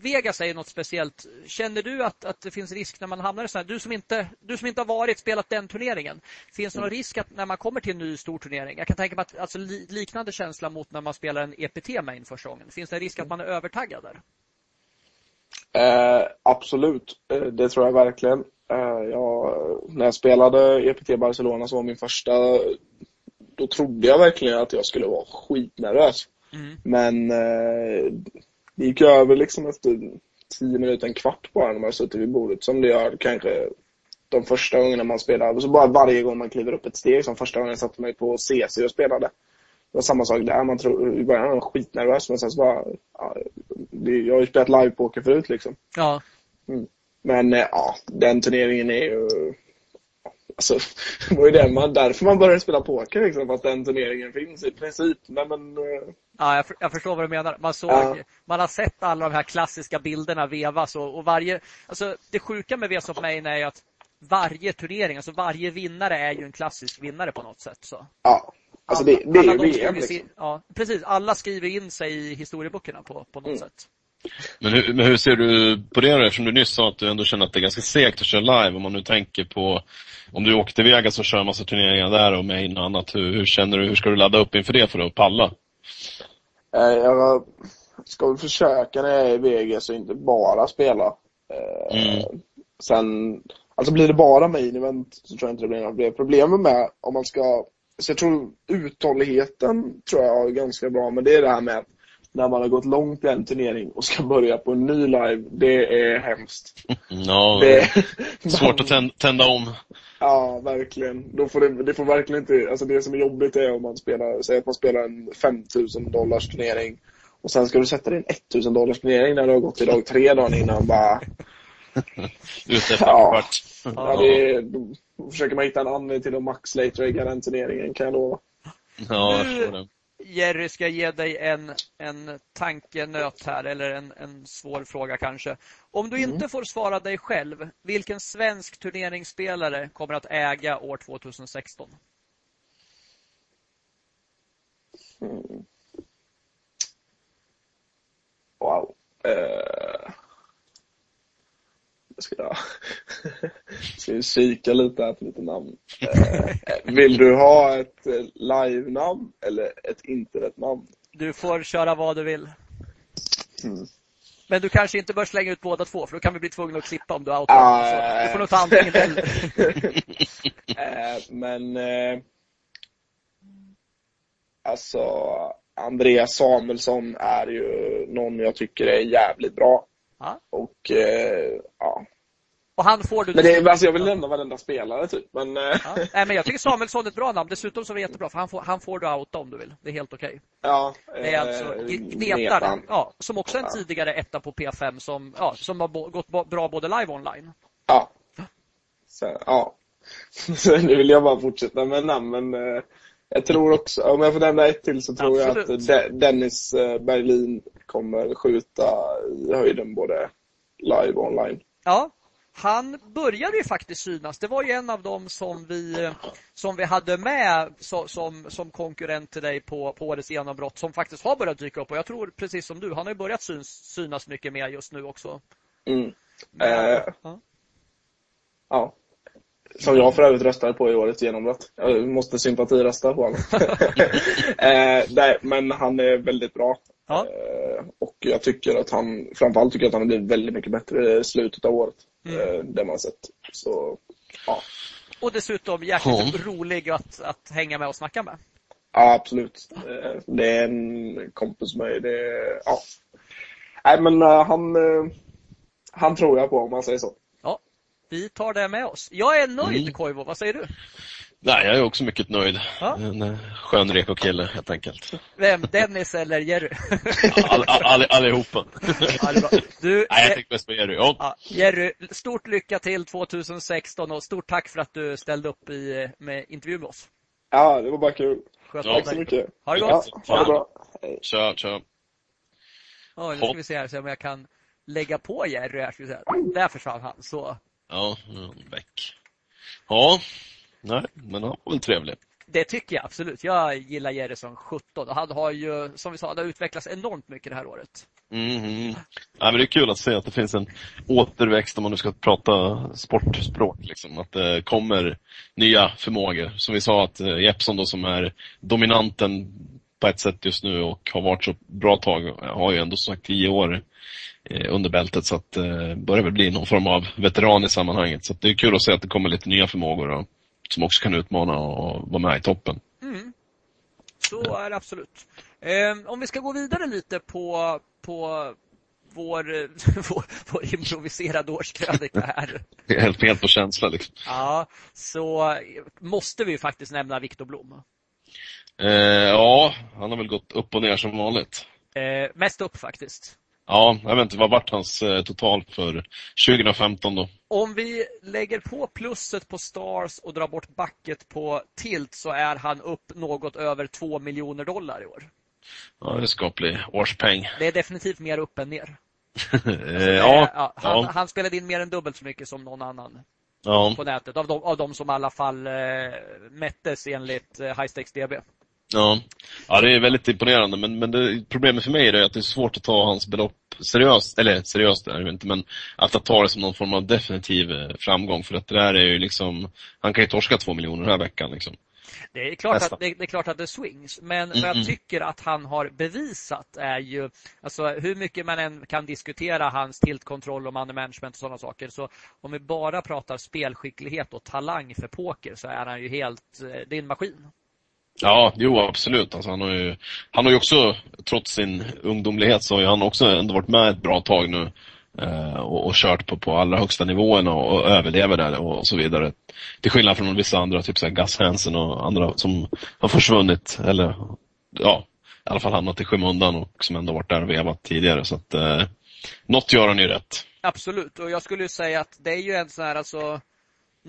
Vegas är ju något speciellt. Känner du att, att det finns risk när man hamnar i sådana du som inte Du som inte har varit spelat den turneringen. Finns det någon risk att när man kommer till en ny stor turnering? Jag kan tänka mig att alltså, liknande känsla mot när man spelar en EPT main första gången. Finns det en risk att man är övertaggad där? Eh, absolut, eh, det tror jag verkligen. Eh, jag, när jag spelade EPT Barcelona så var min första Då trodde jag verkligen att jag skulle vara skitnervös. Mm. Men eh, det gick över liksom efter tio minuter, en kvart bara när man suttit vid bordet som det gör kanske de första gångerna man spelar. Så bara varje gång man kliver upp ett steg, som första gången jag satte mig på CC och spelade. Det var samma sak där. Man tror, I början var man skitnervös men sen så bara... Ja, jag har ju spelat livepoker förut liksom. Ja. Mm. Men eh, ja, den turneringen är ju Alltså, det var ju det man, därför man började spela poker liksom, för att den turneringen finns i princip. Nej, men, uh... Ja, jag, jag, förstår vad du menar. Man, såg, ja. man har sett alla de här klassiska bilderna vevas och, och varje... Alltså, det sjuka med VSOP Main är ju att varje turnering, alltså varje vinnare är ju en klassisk vinnare på något sätt. Så. Ja, alltså det, det är ju VM liksom. Ja, precis. Alla skriver in sig i historieböckerna på, på något mm. sätt. Men hur, men hur, ser du på det då? Eftersom du nyss sa att du ändå känner att det är ganska segt att köra live. Om man nu tänker på om du åker till Vegas och kör en massa turneringar där och main och annat. Hur, hur känner du? Hur ska du ladda upp inför det för att palla? Eh, jag ska väl försöka när jag är i Vegas och inte bara spela. Eh, mm. Sen, alltså blir det bara main event så tror jag inte det blir några problem. Problemet med om man ska, så jag tror uthålligheten tror jag är ganska bra, men det är det här med att när man har gått långt i en turnering och ska börja på en ny live, det är hemskt. No, det är svårt att tända om. Ja, verkligen. Då får det, det får verkligen inte, alltså det som är jobbigt är om man spelar, säg att man spelar en 5000 dollars turnering och sen ska du sätta en 1000 dollars turnering när du har gått i dag tre dagar innan bara... Ute ja. ja, det är, då försöker man hitta en anledning till att max late den turneringen kan jag lova. Ja, jag förstår det. Jerry ska ge dig en, en tankenöt här, eller en, en svår fråga kanske. Om du mm. inte får svara dig själv, vilken svensk turneringsspelare kommer att äga år 2016? Mm. Wow. Uh, ska jag... Ska kika lite här på lite namn. Eh, vill du ha ett eh, live-namn eller ett internetnamn? Du får köra vad du vill. Mm. Men du kanske inte bör slänga ut båda två för då kan vi bli tvungna att klippa om du outar ah, Du får nog ta antingen eller. eh, men eh, alltså Andreas Samuelsson är ju någon jag tycker är jävligt bra. Ja. Och eh, ja. Och han får du... Men det, alltså jag vill nämna varenda spelare typ. Men, eh, ja. Nej, men jag tycker Samuelsson är ett bra namn. Dessutom så är det jättebra för han får, han får du outa om du vill. Det är helt okej. Okay. Ja. Det är alltså eh, Gnetaren, ja, som också är en tidigare etta på P5 som, ja, som har gått bra både live och online. Ja. Så, ja. Så nu vill jag bara fortsätta med namn, men eh, jag tror också, om jag får nämna ett till så tror Absolut. jag att Dennis eh, Berlin kommer skjuta i höjden både live och online. Ja, han började ju faktiskt synas. Det var ju en av dem som vi, som vi hade med som, som, som konkurrent till dig på, på årets genombrott som faktiskt har börjat dyka upp. Och jag tror precis som du, han har börjat syns, synas mycket mer just nu också. Mm. Men, äh, ja. ja. Som jag för övrigt röstade på i årets genombrott. Jag måste sympatirösta på honom. eh, nej, men han är väldigt bra. Ja. Eh, och jag tycker att han, framförallt tycker jag att han har blivit väldigt mycket bättre i slutet av året. Mm. Eh, det man sett. Så, ja. Och dessutom jäkligt ja. rolig att, att hänga med och snacka med. Ja, absolut. Eh, det är en kompis med mig. Det, ja. Nej, men han, han tror jag på om man säger så. Vi tar det med oss. Jag är nöjd mm. Koivo, vad säger du? Nej, jag är också mycket nöjd. Ja? En eh, skön reko-kille helt enkelt. Vem? Dennis eller Jerry? all, all, all, allihopa. du, Nej, jag tänkte mest på Jerry. Ja. ja. Jerry, stort lycka till 2016 och stort tack för att du ställde upp i, med intervju med oss. Ja, det var bara kul. Sköt tack så mycket. Ha det gott. Ja, ha det bra. Tja, tja. Ja, nu ska vi se här så om jag kan lägga på Jerry här. Ska vi säga. Där försvann han. Så. Ja, väck. Ja, nej, men han var väl trevlig. Det tycker jag absolut. Jag gillar Jerry som 17 och han har ju, som vi sa, det har utvecklats enormt mycket det här året. Mm. Ja, men det är kul att se att det finns en återväxt om man nu ska prata sportspråk. Liksom. Att det kommer nya förmågor. Som vi sa att eh, Jeppsson då som är dominanten på ett sätt just nu och har varit så bra tag, har ju ändå sagt tio år Eh, under bältet så att det eh, börjar väl bli någon form av veteran i sammanhanget. Så det är kul att se att det kommer lite nya förmågor då, som också kan utmana och vara med i toppen. Mm. Så är det absolut. Eh, om vi ska gå vidare lite på, på vår, vår, vår improviserade årskrönika här. helt, helt på känsla liksom. Ja, så måste vi faktiskt nämna Viktor Blom. Eh, ja, han har väl gått upp och ner som vanligt. Eh, mest upp faktiskt. Ja, jag vet inte, vad vart hans eh, total för 2015 då? Om vi lägger på plusset på Stars och drar bort backet på Tilt så är han upp något över 2 miljoner dollar i år. Ja, det är skaplig årspeng. Det är definitivt mer upp än ner. alltså, är, ja, ja, han, ja. han spelade in mer än dubbelt så mycket som någon annan ja. på nätet. Av de, av de som i alla fall eh, mättes enligt eh, High DB. Ja. ja, det är väldigt imponerande men, men det, problemet för mig är att det är svårt att ta hans belopp seriöst, eller seriöst är det inte, men att ta det som någon form av definitiv eh, framgång för att det där är ju liksom, han kan ju torska två miljoner den här veckan liksom. Det är, klart att, det, det, är klart att det swings, men mm, vad jag tycker att han har bevisat är ju, alltså hur mycket man än kan diskutera hans tiltkontroll och money management och sådana saker, så om vi bara pratar spelskicklighet och talang för poker så är han ju helt, eh, det är en maskin. Ja, jo absolut. Alltså, han, har ju, han har ju också, trots sin ungdomlighet, så har han också ändå varit med ett bra tag nu. Eh, och, och kört på, på allra högsta nivåerna och, och överlever där och, och, så vidare. Till skillnad från vissa andra, typ Gus Hansen och andra som har försvunnit. Eller ja, i alla fall hamnat i skymundan och som ändå varit där och vevat tidigare. Så att eh, något gör han ju rätt. Absolut, och jag skulle säga att det är ju en sån här alltså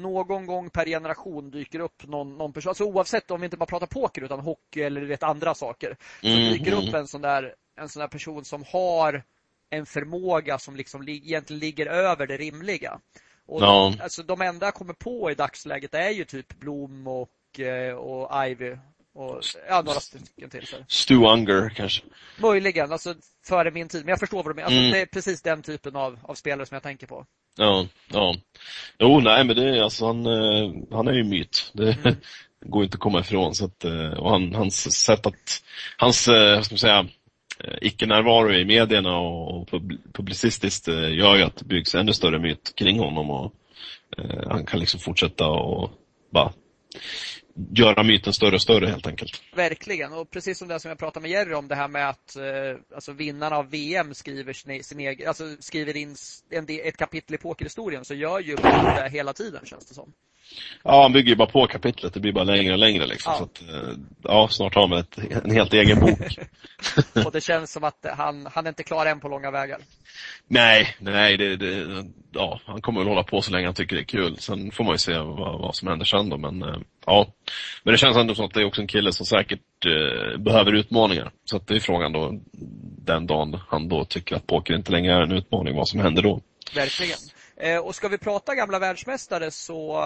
någon gång per generation dyker upp någon, någon person, alltså oavsett om vi inte bara pratar poker utan hockey eller vet andra saker, så mm, dyker upp en sån där en sån där person som har en förmåga som liksom li egentligen ligger över det rimliga. Och no. alltså, de enda jag kommer på i dagsläget är ju typ Blom och, eh, och Ivy och ja, några stycken till. Så. Stu Unger kanske? Möjligen, alltså före min tid. Men jag förstår vad du menar. Alltså, mm. Det är precis den typen av, av spelare som jag tänker på. Ja, ja. Jo, nej men det är alltså han, eh, han är ju myt. Det mm. går inte att komma ifrån. Så att, eh, och han, hans sätt att, hans, eh, ska man säga, icke-närvaro i medierna och publicistiskt gör ju att det byggs ännu större myt kring honom och han kan liksom fortsätta och bara göra myten större och större helt enkelt. Verkligen, och precis som det som jag pratade med Jerry om det här med att eh, alltså vinnarna av VM skriver sin, sin egen, alltså skriver in en, ett kapitel i pokerhistorien så gör ju det hela tiden känns det som. Ja, han bygger ju bara på kapitlet. Det blir bara längre och längre liksom. Ja. Så att, eh, ja, snart har man ett, en helt egen bok. och det känns som att han, han är inte klar än på långa vägar. Nej, nej, det, det, ja, han kommer väl hålla på så länge han tycker det är kul. Sen får man ju se vad, vad som händer sen då, men eh, ja. Men det känns ändå som att det är också en kille som säkert eh, behöver utmaningar. Så att det är frågan då, den dagen han då tycker att poker inte längre är en utmaning, vad som händer då. Verkligen. Eh, och ska vi prata gamla världsmästare så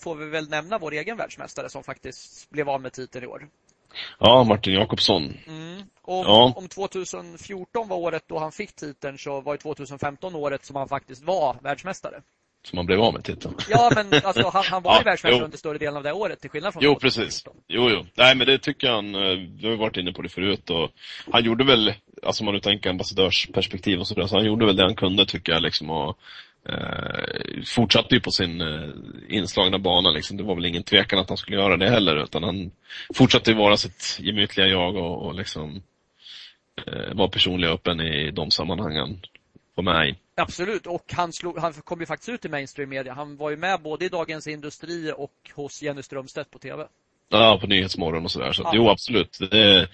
får vi väl nämna vår egen världsmästare som faktiskt blev av med titeln i år. Ja, Martin Jakobsson. Mm. Om, ja. om 2014 var året då han fick titeln så var ju 2015 året som han faktiskt var världsmästare. Som han blev av med titeln. Ja, men alltså, han, han var ju världsmästare jo. under större delen av det året till skillnad från Jo, precis. Jo, jo. Nej, men det tycker han, eh, vi har varit inne på det förut och han gjorde väl, alltså om man nu tänker ambassadörsperspektiv och sådär, så han gjorde väl det han kunde tycker jag liksom och eh, fortsatte ju på sin eh, inslagna bana liksom. Det var väl ingen tvekan att han skulle göra det heller utan han fortsatte ju vara sitt gemytliga jag och, och liksom eh, vara personlig och öppen i de sammanhangen med i. Absolut, och han, slog, han kom ju faktiskt ut i mainstream media. Han var ju med både i Dagens Industri och hos Jenny Strömstedt på TV. Ja, på Nyhetsmorgon och sådär. Så, så ja. jo, absolut. Det,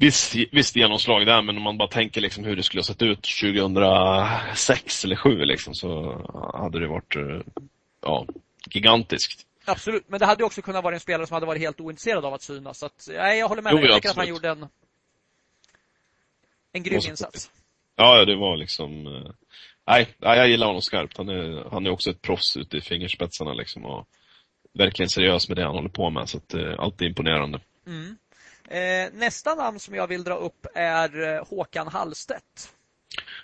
visst, visst genomslag där, men om man bara tänker liksom hur det skulle ha sett ut 2006 eller 2007 liksom, så hade det varit ja, gigantiskt. Absolut, men det hade också kunnat vara en spelare som hade varit helt ointresserad av att synas. Så att, nej, jag håller med. Jo, jag tycker att han gjorde en, en grym insats. Ja, det var liksom... Eh, nej, jag gillar honom skarpt. Han är, han är också ett proffs ute i fingerspetsarna liksom. Och verkligen seriös med det han håller på med. Så att, eh, allt är imponerande. Mm. Eh, nästa namn som jag vill dra upp är eh, Håkan Hallstedt.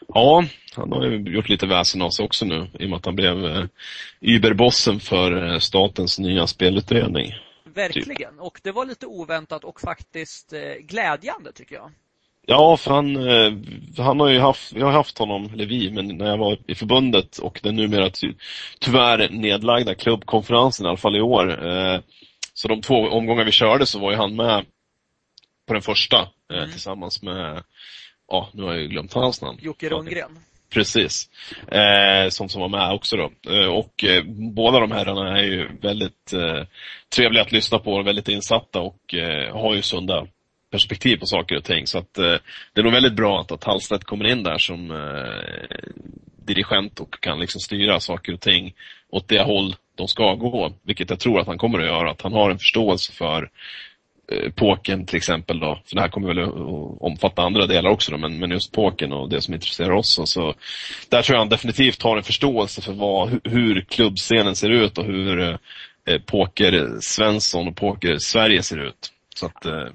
Ja, han har ju gjort lite väsen av sig också nu i och med att han blev eh, überbossen för statens nya spelutredning. Verkligen, typ. och det var lite oväntat och faktiskt glädjande tycker jag. Ja, för han, han har ju haft, jag har haft honom, eller vi, men när jag var i förbundet och den numera ty, tyvärr nedlagda klubbkonferensen, i alla fall i år. Så de två omgångar vi körde så var ju han med på den första eh, mm. tillsammans med, ja, nu har jag ju glömt hans namn. Jocke Rundgren. Precis. Eh, som, som var med också då. Eh, och eh, båda de herrarna är ju väldigt eh, trevliga att lyssna på och väldigt insatta och har ju sunda perspektiv på saker och ting. Så att, eh, det är nog väldigt bra att, att Hallstedt kommer in där som eh, dirigent och kan liksom styra saker och ting åt det håll de ska gå. Vilket jag tror att han kommer att göra. Att han har en förståelse för eh, poken till exempel då. För det här kommer väl att omfatta andra delar också då, men, men just poken och det som intresserar oss. Och så, där tror jag han definitivt har en förståelse för vad, hur klubbscenen ser ut och hur eh, poker-Svensson och poker-Sverige ser ut. Så att, eh,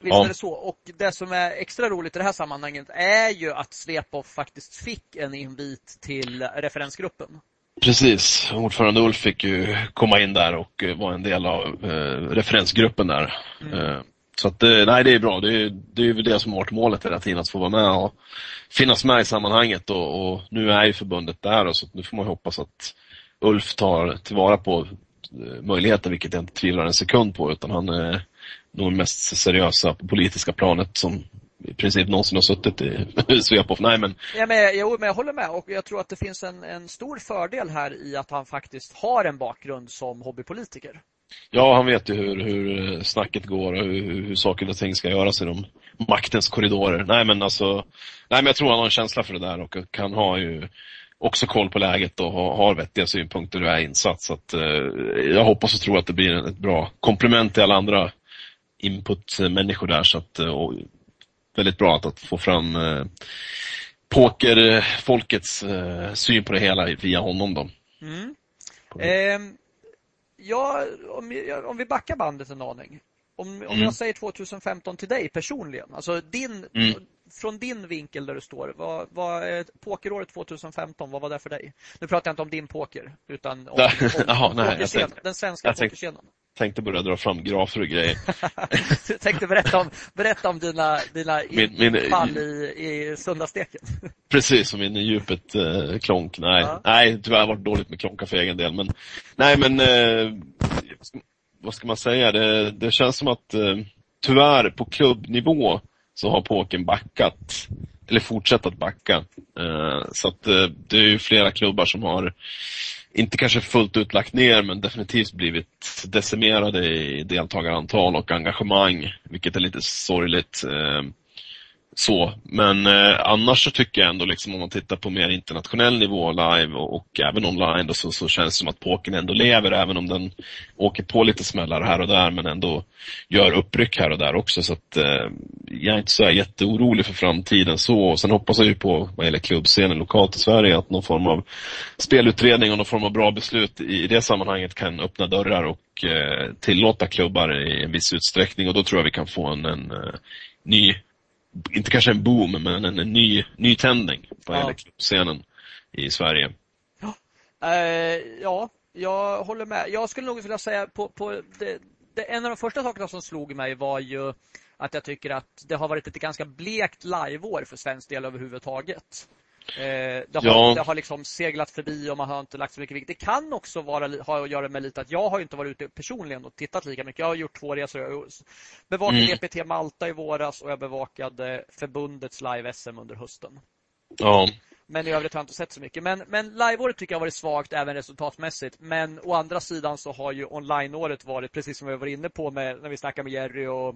Visst ja. är det så. Och det som är extra roligt i det här sammanhanget är ju att Svepov faktiskt fick en invit till referensgruppen. Precis. Ordförande Ulf fick ju komma in där och eh, vara en del av eh, referensgruppen där. Mm. Eh, så att, eh, nej det är bra. Det är, det är ju det som har varit målet hela tiden, att få vara med och finnas med i sammanhanget och, och nu är ju förbundet där och så nu får man hoppas att Ulf tar tillvara på eh, möjligheten, vilket jag inte tvivlar en sekund på, utan han är de mest seriösa på politiska planet som i princip någonsin har suttit i Svepoff. Nej, men... Ja, men, jo, men jag håller med och jag tror att det finns en, en stor fördel här i att han faktiskt har en bakgrund som hobbypolitiker. Ja, han vet ju hur, hur snacket går och hur, hur saker och ting ska göras i de maktens korridorer. Nej, men alltså, nej, men jag tror han har en känsla för det där och kan ha ju också koll på läget och har vettiga synpunkter och är insatt. Så att, eh, jag hoppas och tror att det blir ett bra komplement till alla andra input-människor där. Så att, och väldigt bra att, att få fram eh, pokerfolkets eh, syn på det hela via honom. Då. Mm. Eh, ja, om, om vi backar bandet en aning. om, om mm. jag säger 2015 till dig personligen, alltså din, mm. från din vinkel där du står, vad, vad, pokeråret 2015, vad var det för dig? Nu pratar jag inte om din poker, utan om, om, Aha, nej, den svenska pokerscenen tänkte börja dra fram grafer och grejer. du tänkte berätta om, berätta om dina, dina min, min, fall i, i söndagssteken. Precis, som in i djupet eh, klonk. Nej, ja. nej, tyvärr har det varit dåligt med klonkar för egen del. Men, nej, men eh, vad ska man säga? Det, det känns som att eh, tyvärr på klubbnivå så har påken backat. Eller fortsatt att backa. Eh, så att eh, det är ju flera klubbar som har inte kanske fullt ut lagt ner men definitivt blivit decimerade i deltagarantal och engagemang, vilket är lite sorgligt. Eh, så, men eh, annars så tycker jag ändå liksom om man tittar på mer internationell nivå live och, och även online då, så, så känns det som att pokern ändå lever även om den åker på lite smällar här och där men ändå gör uppryck här och där också. Så att eh, jag är inte så jätteorolig för framtiden så. Och sen hoppas jag ju på vad gäller klubbscenen lokalt i Sverige att någon form av spelutredning och någon form av bra beslut i det sammanhanget kan öppna dörrar och eh, tillåta klubbar i en viss utsträckning. Och då tror jag vi kan få en, en eh, ny inte kanske en boom, men en, en ny, nytändning på ja. scenen i Sverige. Ja. Uh, ja, jag håller med. Jag skulle nog vilja säga på, på det, det, en av de första sakerna som slog mig var ju att jag tycker att det har varit ett ganska blekt liveår för svensk del överhuvudtaget. Eh, det, har, ja. det har liksom seglat förbi och man har inte lagt så mycket vikt. Det kan också vara, ha att göra med lite att jag har inte varit ute personligen och tittat lika mycket. Jag har gjort två resor. Jag bevakade mm. EPT Malta i våras och jag bevakade förbundets live-SM under hösten. Ja. Men i övrigt har jag inte sett så mycket. Men, men live-året tycker jag har varit svagt även resultatmässigt. Men å andra sidan så har ju online-året varit, precis som vi var inne på med, när vi snackade med Jerry och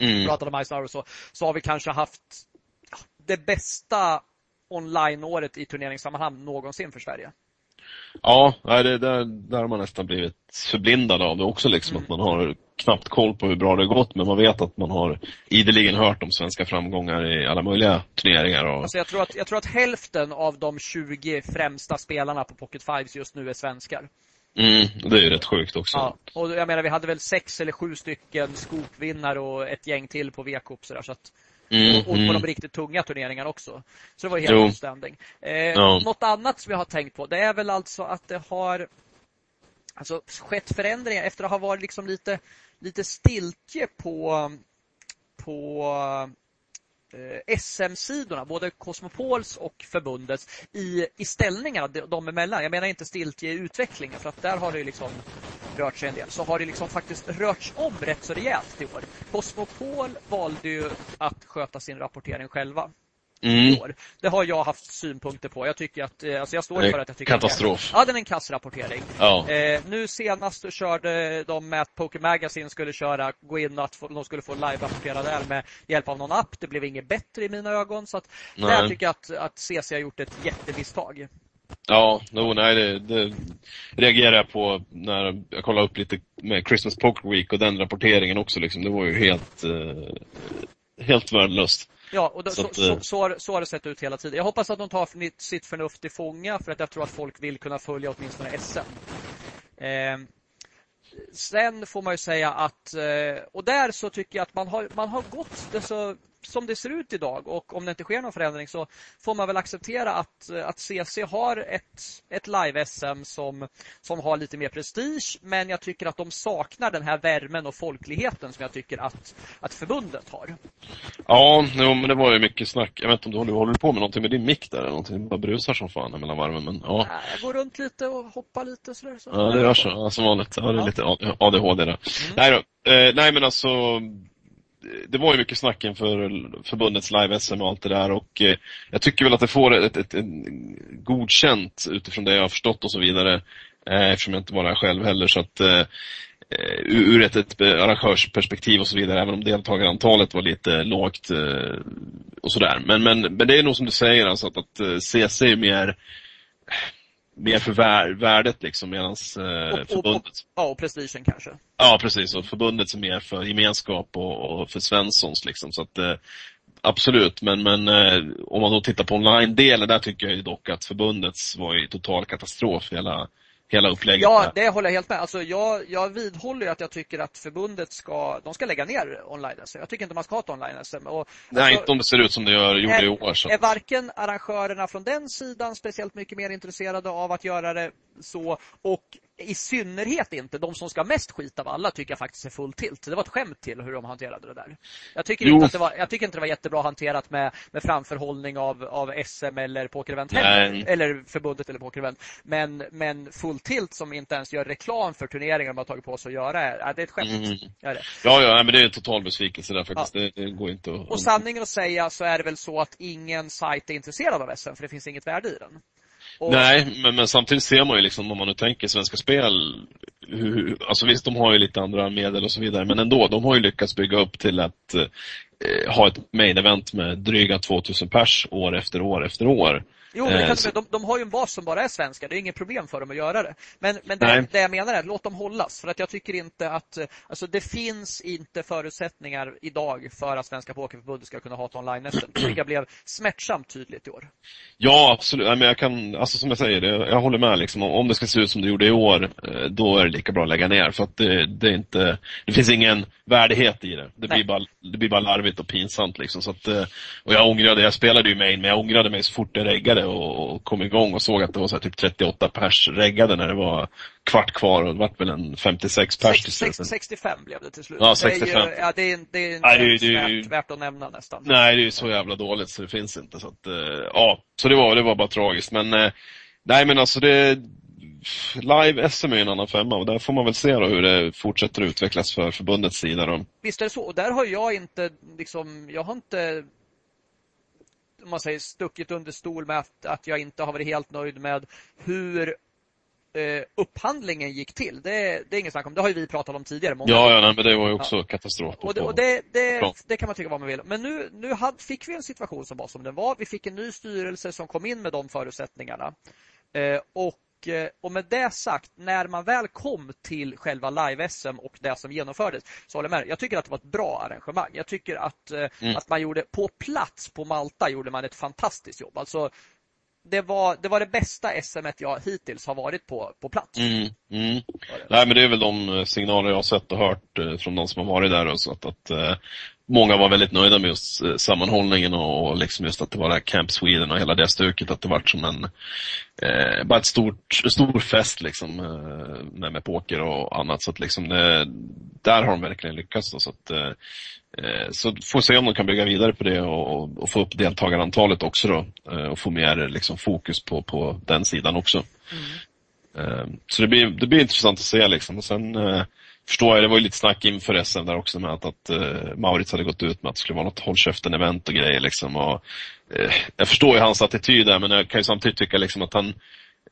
mm. pratade med Eisner och så, så har vi kanske haft det bästa online-året i turneringssammanhang någonsin för Sverige. Ja, det, där, där har man nästan blivit förblindad av det också. Liksom, mm. Att man har knappt koll på hur bra det har gått men man vet att man har ideligen hört om svenska framgångar i alla möjliga turneringar. Och... Alltså jag, tror att, jag tror att hälften av de 20 främsta spelarna på Pocket Fives just nu är svenskar. Mm, det är ju rätt sjukt också. Ja, och jag menar vi hade väl sex eller sju stycken skopvinnare och ett gäng till på V-cup så, så att Mm, och, på mm. de riktigt tunga turneringarna också. Så det var helt outstanding. Eh, ja. Något annat som jag har tänkt på, det är väl alltså att det har alltså, skett förändringar efter att ha varit liksom lite, lite stiltje på, på Eh, SM-sidorna, både Cosmopols och förbundets, i, i ställningarna de emellan. Jag menar inte stiltje i utvecklingen, för att där har det liksom rört sig en del, så har det liksom faktiskt rörts om rätt så rejält i år. Cosmopol valde ju att sköta sin rapportering själva. Mm. Det har jag haft synpunkter på. Jag tycker att, eh, alltså jag står för att jag tycker Katastrof. Att, ja, den är en kassrapportering. Ja. Eh, nu senast körde de med att Poker Magazine skulle köra, gå in och att de skulle få live-rapportera där med hjälp av någon app. Det blev inget bättre i mina ögon. Så att där tycker jag att, att CC har gjort ett jättemisstag. Ja, no, nej, det, det reagerade jag på när jag kollade upp lite med Christmas Poker Week och den rapporteringen också. Liksom. Det var ju helt, eh, helt värdelöst. Ja, och då, så, så, så, eh, så, har, så har det sett ut hela tiden. Jag hoppas att de tar sitt förnuft till fånga för att jag tror att folk vill kunna följa åtminstone SM. Eh, sen får man ju säga att, eh, och där så tycker jag att man har, man har gått det så som det ser ut idag och om det inte sker någon förändring så får man väl acceptera att, att CC har ett, ett live-SM som, som har lite mer prestige men jag tycker att de saknar den här värmen och folkligheten som jag tycker att, att förbundet har. Ja, jo, men det var ju mycket snack. Jag vet inte om du håller, håller på med någonting med din mick där eller någonting. bara brusar som fan mellan varven. Men, ja. Jag går runt lite och hoppar lite sådär. Så. Ja, det gör så. Ja, som vanligt. Ja, det är lite ADHD där. Mm. Nej, då. Eh, nej, men alltså det var ju mycket snack inför förbundets live-SM och allt det där och eh, jag tycker väl att det får ett, ett, ett, godkänt utifrån det jag har förstått och så vidare eh, eftersom jag inte var där själv heller så att eh, eh ur ett, ett arrangörsperspektiv och så vidare, även om deltagarantalet var lite lågt eh, och sådär. Men, men, men det är nog som du säger, alltså att, att eh, CC är mer mer för värdet liksom medans eh, förbundet. ja, och prestigen kanske. Ja, precis. Och förbundet är mer för gemenskap och, och för Svenssons liksom. Så att eh, Absolut, men, men eh, om man då tittar på online-delen, där tycker jag dock att förbundets var i total katastrof hela, hela upplägget. Ja, det håller jag helt med. Alltså, jag, jag vidhåller att jag tycker att förbundet ska, de ska lägga ner online-SM. Jag tycker inte man ska ha ett online-SM. Och, Nej, alltså, inte om det ser ut som det gör, gjorde är, i år. Så. Är varken arrangörerna från den sidan speciellt mycket mer intresserade av att göra det så och i synnerhet inte de som ska mest skit av alla tycker jag faktiskt är full tilt. Det var ett skämt till hur de hanterade det där. Jag tycker, inte, att det var, jag tycker inte det var jättebra hanterat med, med framförhållning av, av SM eller pokerevent heller. Eller förbundet eller pokerevent. Men, men full tilt som inte ens gör reklam för turneringar de har tagit på sig att göra, är, det är ett skämt. Mm. Är det. Ja, ja, men det är en total besvikelse där faktiskt. Ja. Det, det, går inte att... Och sanningen att säga så är det väl så att ingen sajt är intresserad av SM för det finns inget värde i den. Och... Nej, men, men, samtidigt ser man ju liksom om man nu tänker Svenska Spel, hur, alltså visst de har ju lite andra medel och så vidare, men ändå, de har ju lyckats bygga upp till att eh, ha ett main event med dryga 2000 pers år efter år efter år. Jo, men eh, de, de har ju en bas som bara är svenska. Det är inget problem för dem att göra det. Men, men det, det, jag menar är, låt dem hållas. För att jag tycker inte att, alltså det finns inte förutsättningar idag för att Svenska Pokerförbundet ska kunna ha ett online-SM. Det tycker jag blev smärtsamt tydligt i år. Ja, absolut. Men jag kan, alltså som jag säger, jag håller med liksom. Om det ska se ut som det gjorde i år, eh, då är det lika bra att lägga ner. För att det, det är inte, det finns ingen värdighet i det. Det blir, bara, det blir bara larvigt och pinsamt liksom. Så att, eh, och jag ångrade, jag spelade ju main, men jag ångrade mig så fort jag reggade och, och kom igång och såg att det var så typ 38 pers reggade när det var kvart kvar och det vart väl en 56 pers till slut. 65 blev det till slut. Ja, 65. Det är, ju, ja, det är, det är inte Nej, det, är, värt, värt, att nämna nästan. Nej, det är ju så jävla dåligt så det finns inte. Så att, uh, ja, så det var, det var bara tragiskt. Men uh, nej men alltså det Live SM är en annan femma och där får man väl se hur det fortsätter utvecklas för förbundets sida. Då. Visst är det så. Och där har jag inte, liksom, jag har inte om man säger stuckit under stol med att, att jag inte har varit helt nöjd med hur eh, upphandlingen gick till. Det, det är inget snack om. Det har ju vi pratat om tidigare. Många ja, ja nej, men det var ju också ja. katastrof. Och, det, och det, det, det, kan man tycka vad man vill. Men nu, nu hade, fick vi en situation som var som den var. Vi fick en ny styrelse som kom in med de förutsättningarna. Eh, och Eh, och med det sagt, när man väl kom till själva live-SM och det som genomfördes, så håller jag med. Jag tycker att det var ett bra arrangemang. Jag tycker att, eh, mm. att man gjorde, på plats på Malta gjorde man ett fantastiskt jobb. Alltså, det var, det var det bästa SM jag hittills har varit på, på plats. Mm, mm. Nej, men det är väl de eh, signaler jag har sett och hört eh, från de som har varit där. Och så att, att eh, många var väldigt nöjda med just sammanhållningen och liksom just att det var det här Camp Sweden och hela det stuket. Att det var som en, eh, bara ett stort, stor fest liksom med, med poker och annat. Så att liksom det, där har de verkligen lyckats. Då, så att, eh så får se om de kan bygga vidare på det och, och få upp deltagarantalet också då. Eh, och få mer liksom, fokus på, på den sidan också. Mm. Så det blir, det blir intressant att se liksom. Och sen förstår jag, det var ju lite snack inför SM där också med att, att uh, Maurits hade gått ut med att det skulle vara något håll event och grejer liksom. Och, uh, jag förstår ju hans attityd där men jag kan ju samtidigt tycka liksom att han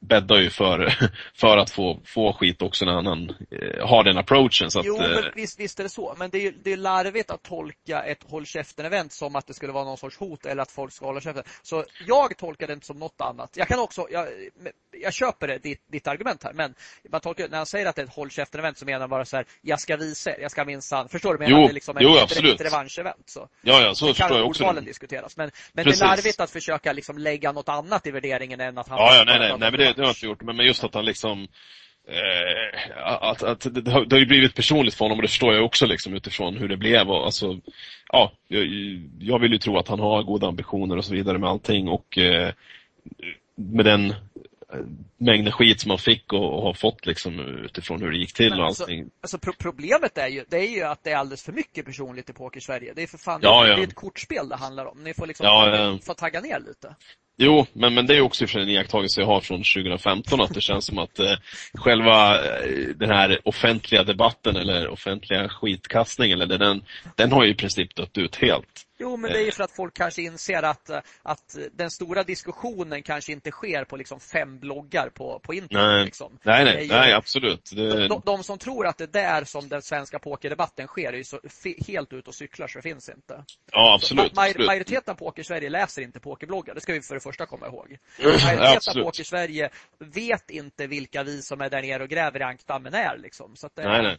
bäddar ju för, för att få, få skit också när han eh, har den approachen. Så jo, att, men visst, visst är det så. Men det är, det är larvigt att tolka ett håll event som att det skulle vara någon sorts hot eller att folk ska hålla käften. Så jag tolkar det inte som något annat. Jag kan också, jag, jag köper det, ditt, ditt argument här, men man tolkar, när han säger att det är ett håll event så menar han bara så här, jag ska visa er, jag ska minsann, förstår du? Menar jo, det är liksom jo, ett, absolut. ett revanschevent. Så. Ja, ja, så det förstår jag också. diskuteras. Men, men det är larvigt att försöka liksom lägga något annat i värderingen än att han... Ja, ja nej, nej, nej, men det, det har jag inte gjort. Men, men just att han liksom eh, att, att det, har, det har ju blivit personligt för honom och det förstår jag också liksom utifrån hur det blev. Och, alltså, ja, jag, jag vill ju tro att han har goda ambitioner och så vidare med allting och eh, med den mängden skit som han fick och, och har fått liksom utifrån hur det gick till och alltså, allting. Alltså pro problemet är ju, det är ju att det är alldeles för mycket personligt i Poker-Sverige. Det är för fan, ja, det, ja. det är ett kortspel det handlar om. Ni får liksom ja, ja. Få tagga ner lite. Jo, men, men det är också för en iakttagelse jag har från 2015 att det känns som att eh, själva eh, den här offentliga debatten eller offentliga skitkastningen, eller den, den har ju i princip dött ut helt. Jo, men det är ju för att folk kanske inser att, att den stora diskussionen kanske inte sker på liksom fem bloggar på, på internet. Nej, liksom. nej, nej, nej, absolut. Det... De, de, som tror att det är där som den svenska pokerdebatten sker är ju så helt ut och cyklar så det finns inte. Ja, absolut. Så, absolut. Majoriteten av Poker-Sverige läser inte pokerbloggar, det ska vi för det första komma ihåg. Majoriteten av Poker-Sverige vet inte vilka vi som är där nere och gräver i ankdammen är. Liksom. Så det, nej, nej.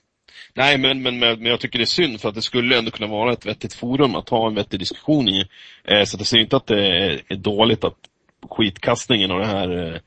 Nej, men, men, men jag tycker det är synd för att det skulle ändå kunna vara ett vettigt forum att ha en vettig diskussion i. Eh, så jag ser inte att det är, är dåligt att skitkastningen och det här eh,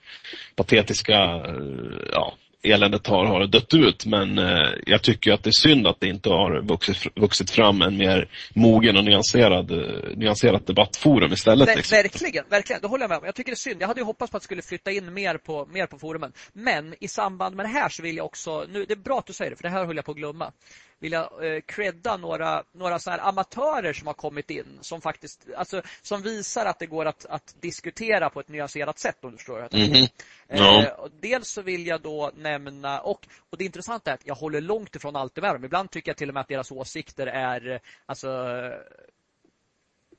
patetiska, eh, ja, eländet har, har dött ut. Men eh, jag tycker att det är synd att det inte har vuxit, vuxit fram en mer mogen och nyanserad, eh, nyanserat debattforum istället. Ver, liksom. Verkligen, verkligen. Det håller jag med om. Jag tycker det är synd. Jag hade ju hoppats på att det skulle flytta in mer på, mer på forumen. Men i samband med det här så vill jag också, nu, det är bra att du säger det, för det här höll jag på att glömma vill jag eh, credda några, några så här amatörer som har kommit in som faktiskt, alltså som visar att det går att, att diskutera på ett nyanserat sätt om du förstår. Mm -hmm. ja. eh, dels så vill jag då nämna, och, och det intressanta är att jag håller långt ifrån alltid med dem. Ibland tycker jag till och med att deras åsikter är alltså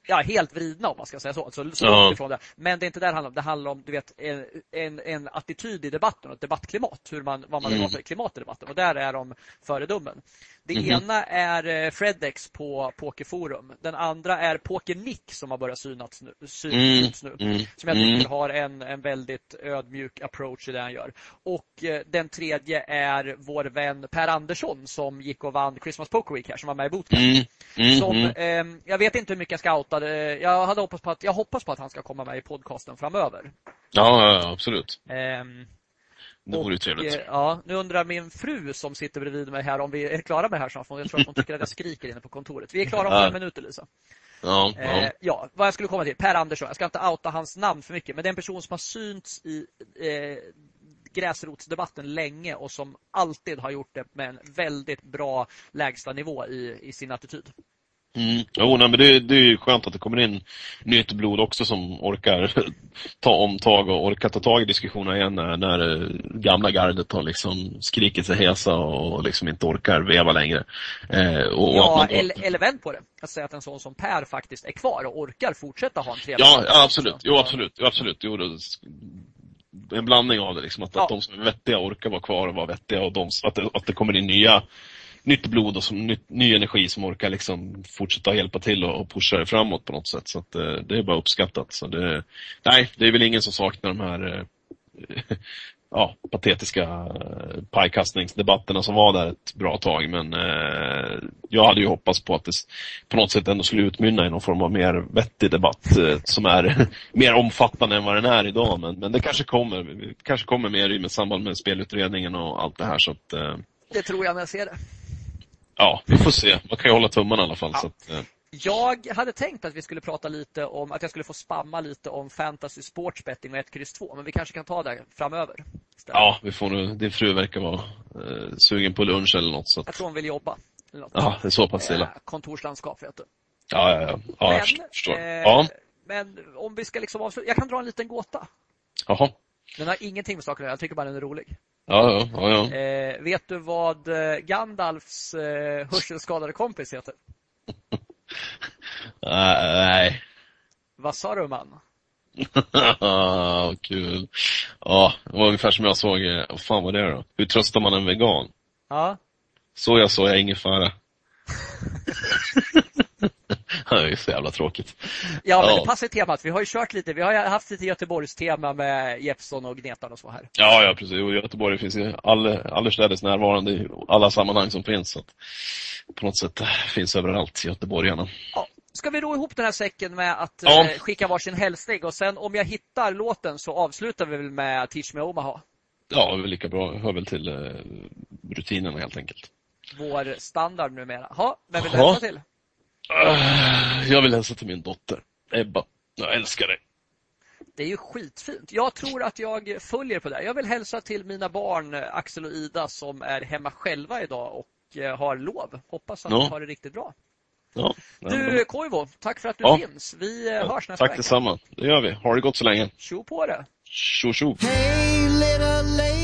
ja, helt vridna om man ska säga så. så, så ja. ifrån det. Men det är inte det det handlar om. Det handlar om du vet, en, en, en attityd i debatten och ett debattklimat. Hur man, vad man vill ha för klimat i debatten. Och där är de föredömen. Det mm ena är eh, Fredex på Pokerforum. Den andra är Pokernick som har börjat synas nu. Synas mm. nu mm. Som jag tycker mm. har en, en väldigt ödmjuk approach i det han gör. Och eh, den tredje är vår vän Per Andersson som gick och vann Christmas Poker Week här, som var med i Bootcamp. Mm. Mm. Som, eh, jag vet inte hur mycket jag ska outa det. Jag, hade hoppats på att, jag hoppas på att han ska komma med i podcasten framöver. Ja, absolut. Um, det vore ju trevligt. Eh, ja, nu undrar min fru som sitter bredvid mig här om vi är klara med det här snart. Jag tror att hon tycker att jag skriker inne på kontoret. Vi är klara om fem minuter Lisa. Ja, ja. Eh, ja, vad jag skulle komma till. Per Andersson. Jag ska inte outa hans namn för mycket. Men det är en person som har synts i eh, gräsrotsdebatten länge och som alltid har gjort det med en väldigt bra lägsta nivå i, i sin attityd. Mm. Jo, nej, men det, det är ju skönt att det kommer in nytt blod också som orkar ta omtag och orkar ta tag i diskussionerna igen när, när gamla gardet har liksom skrikit sig hesa och liksom inte orkar veva längre. Eh, och, ja, man... eller, eller vänd på det. Att säga att en sån som Per faktiskt är kvar och orkar fortsätta ha en trevlig Ja, ja absolut. Jo, absolut. Jo, absolut. Jo, det, en blandning av det. Liksom, att, ja. att de som är vettiga orkar vara kvar och vara vettiga och de, att, det, att det kommer in nya nytt blod och som, ny, ny energi som orkar liksom fortsätta hjälpa till och, och pusha det framåt på något sätt. Så att, eh, det är bara uppskattat. Så det, nej, det är väl ingen som saknar de här eh, ja, patetiska eh, pajkastningsdebatterna som var där ett bra tag. Men eh, jag hade ju hoppats på att det på något sätt ändå skulle utmynna i någon form av mer vettig debatt eh, som är mer omfattande än vad den är idag. Men, men det kanske kommer. Det kanske kommer mer i med samband med spelutredningen och allt det här. Så att, eh, det tror jag när jag ser det. Ja, vi får se. Man kan ju hålla tummarna i alla fall. Ja. Så att, eh. Jag hade tänkt att vi skulle prata lite om, att jag skulle få spamma lite om fantasy sportsbetting och 1, 2 men vi kanske kan ta det framöver. Istället. Ja, vi får nu, din fru verkar vara eh, sugen på lunch eller något. Så att... Jag tror hon vill jobba. Ja, det är så pass illa. Eh, kontorslandskap, vet du. Ja, ja, ja. ja men, jag förstår. Eh, ja. Men om vi ska liksom avsluta, jag kan dra en liten gåta. Jaha. Den har ingenting med saker att göra, jag tycker bara den är rolig. Ja, ja, ja. Eh, vet du vad eh, Gandalfs eh, hörselskadade kompis heter? Nej. Vad sa du man? Kul. Ja, det var ungefär som jag såg, eh, vad fan var det då? Hur tröstar man en vegan? Ja. Så jag så jag ingefära. det är så jävla tråkigt. Ja, men ja. det passar temat. Vi har ju kört lite, vi har haft lite Göteborgs tema med Jeppsson och Gnetan och så här. Ja, ja precis. Och Göteborg finns ju all, allestädes närvarande i alla sammanhang som finns. Så på något sätt finns överallt göteborgarna. Ja. Ska vi ro ihop den här säcken med att ja. eh, skicka varsin hälsning och sen om jag hittar låten så avslutar vi väl med Teach Me Omaha? Ja, det är lika bra. Hör väl till eh, rutinerna helt enkelt. Vår standard numera. Ha, vem vill du hälsa till? Uh, jag vill hälsa till min dotter, Ebba. Jag älskar dig. Det är ju skitfint. Jag tror att jag följer på det. Jag vill hälsa till mina barn Axel och Ida som är hemma själva idag och eh, har lov. Hoppas att ja. de har det riktigt bra. Ja, du Koivo, tack för att du ja. finns. Vi eh, hörs nästa tack vecka. Tack detsamma. Det gör vi. Ha det gott så länge. Tjo på det. Tjo tjo. Hey,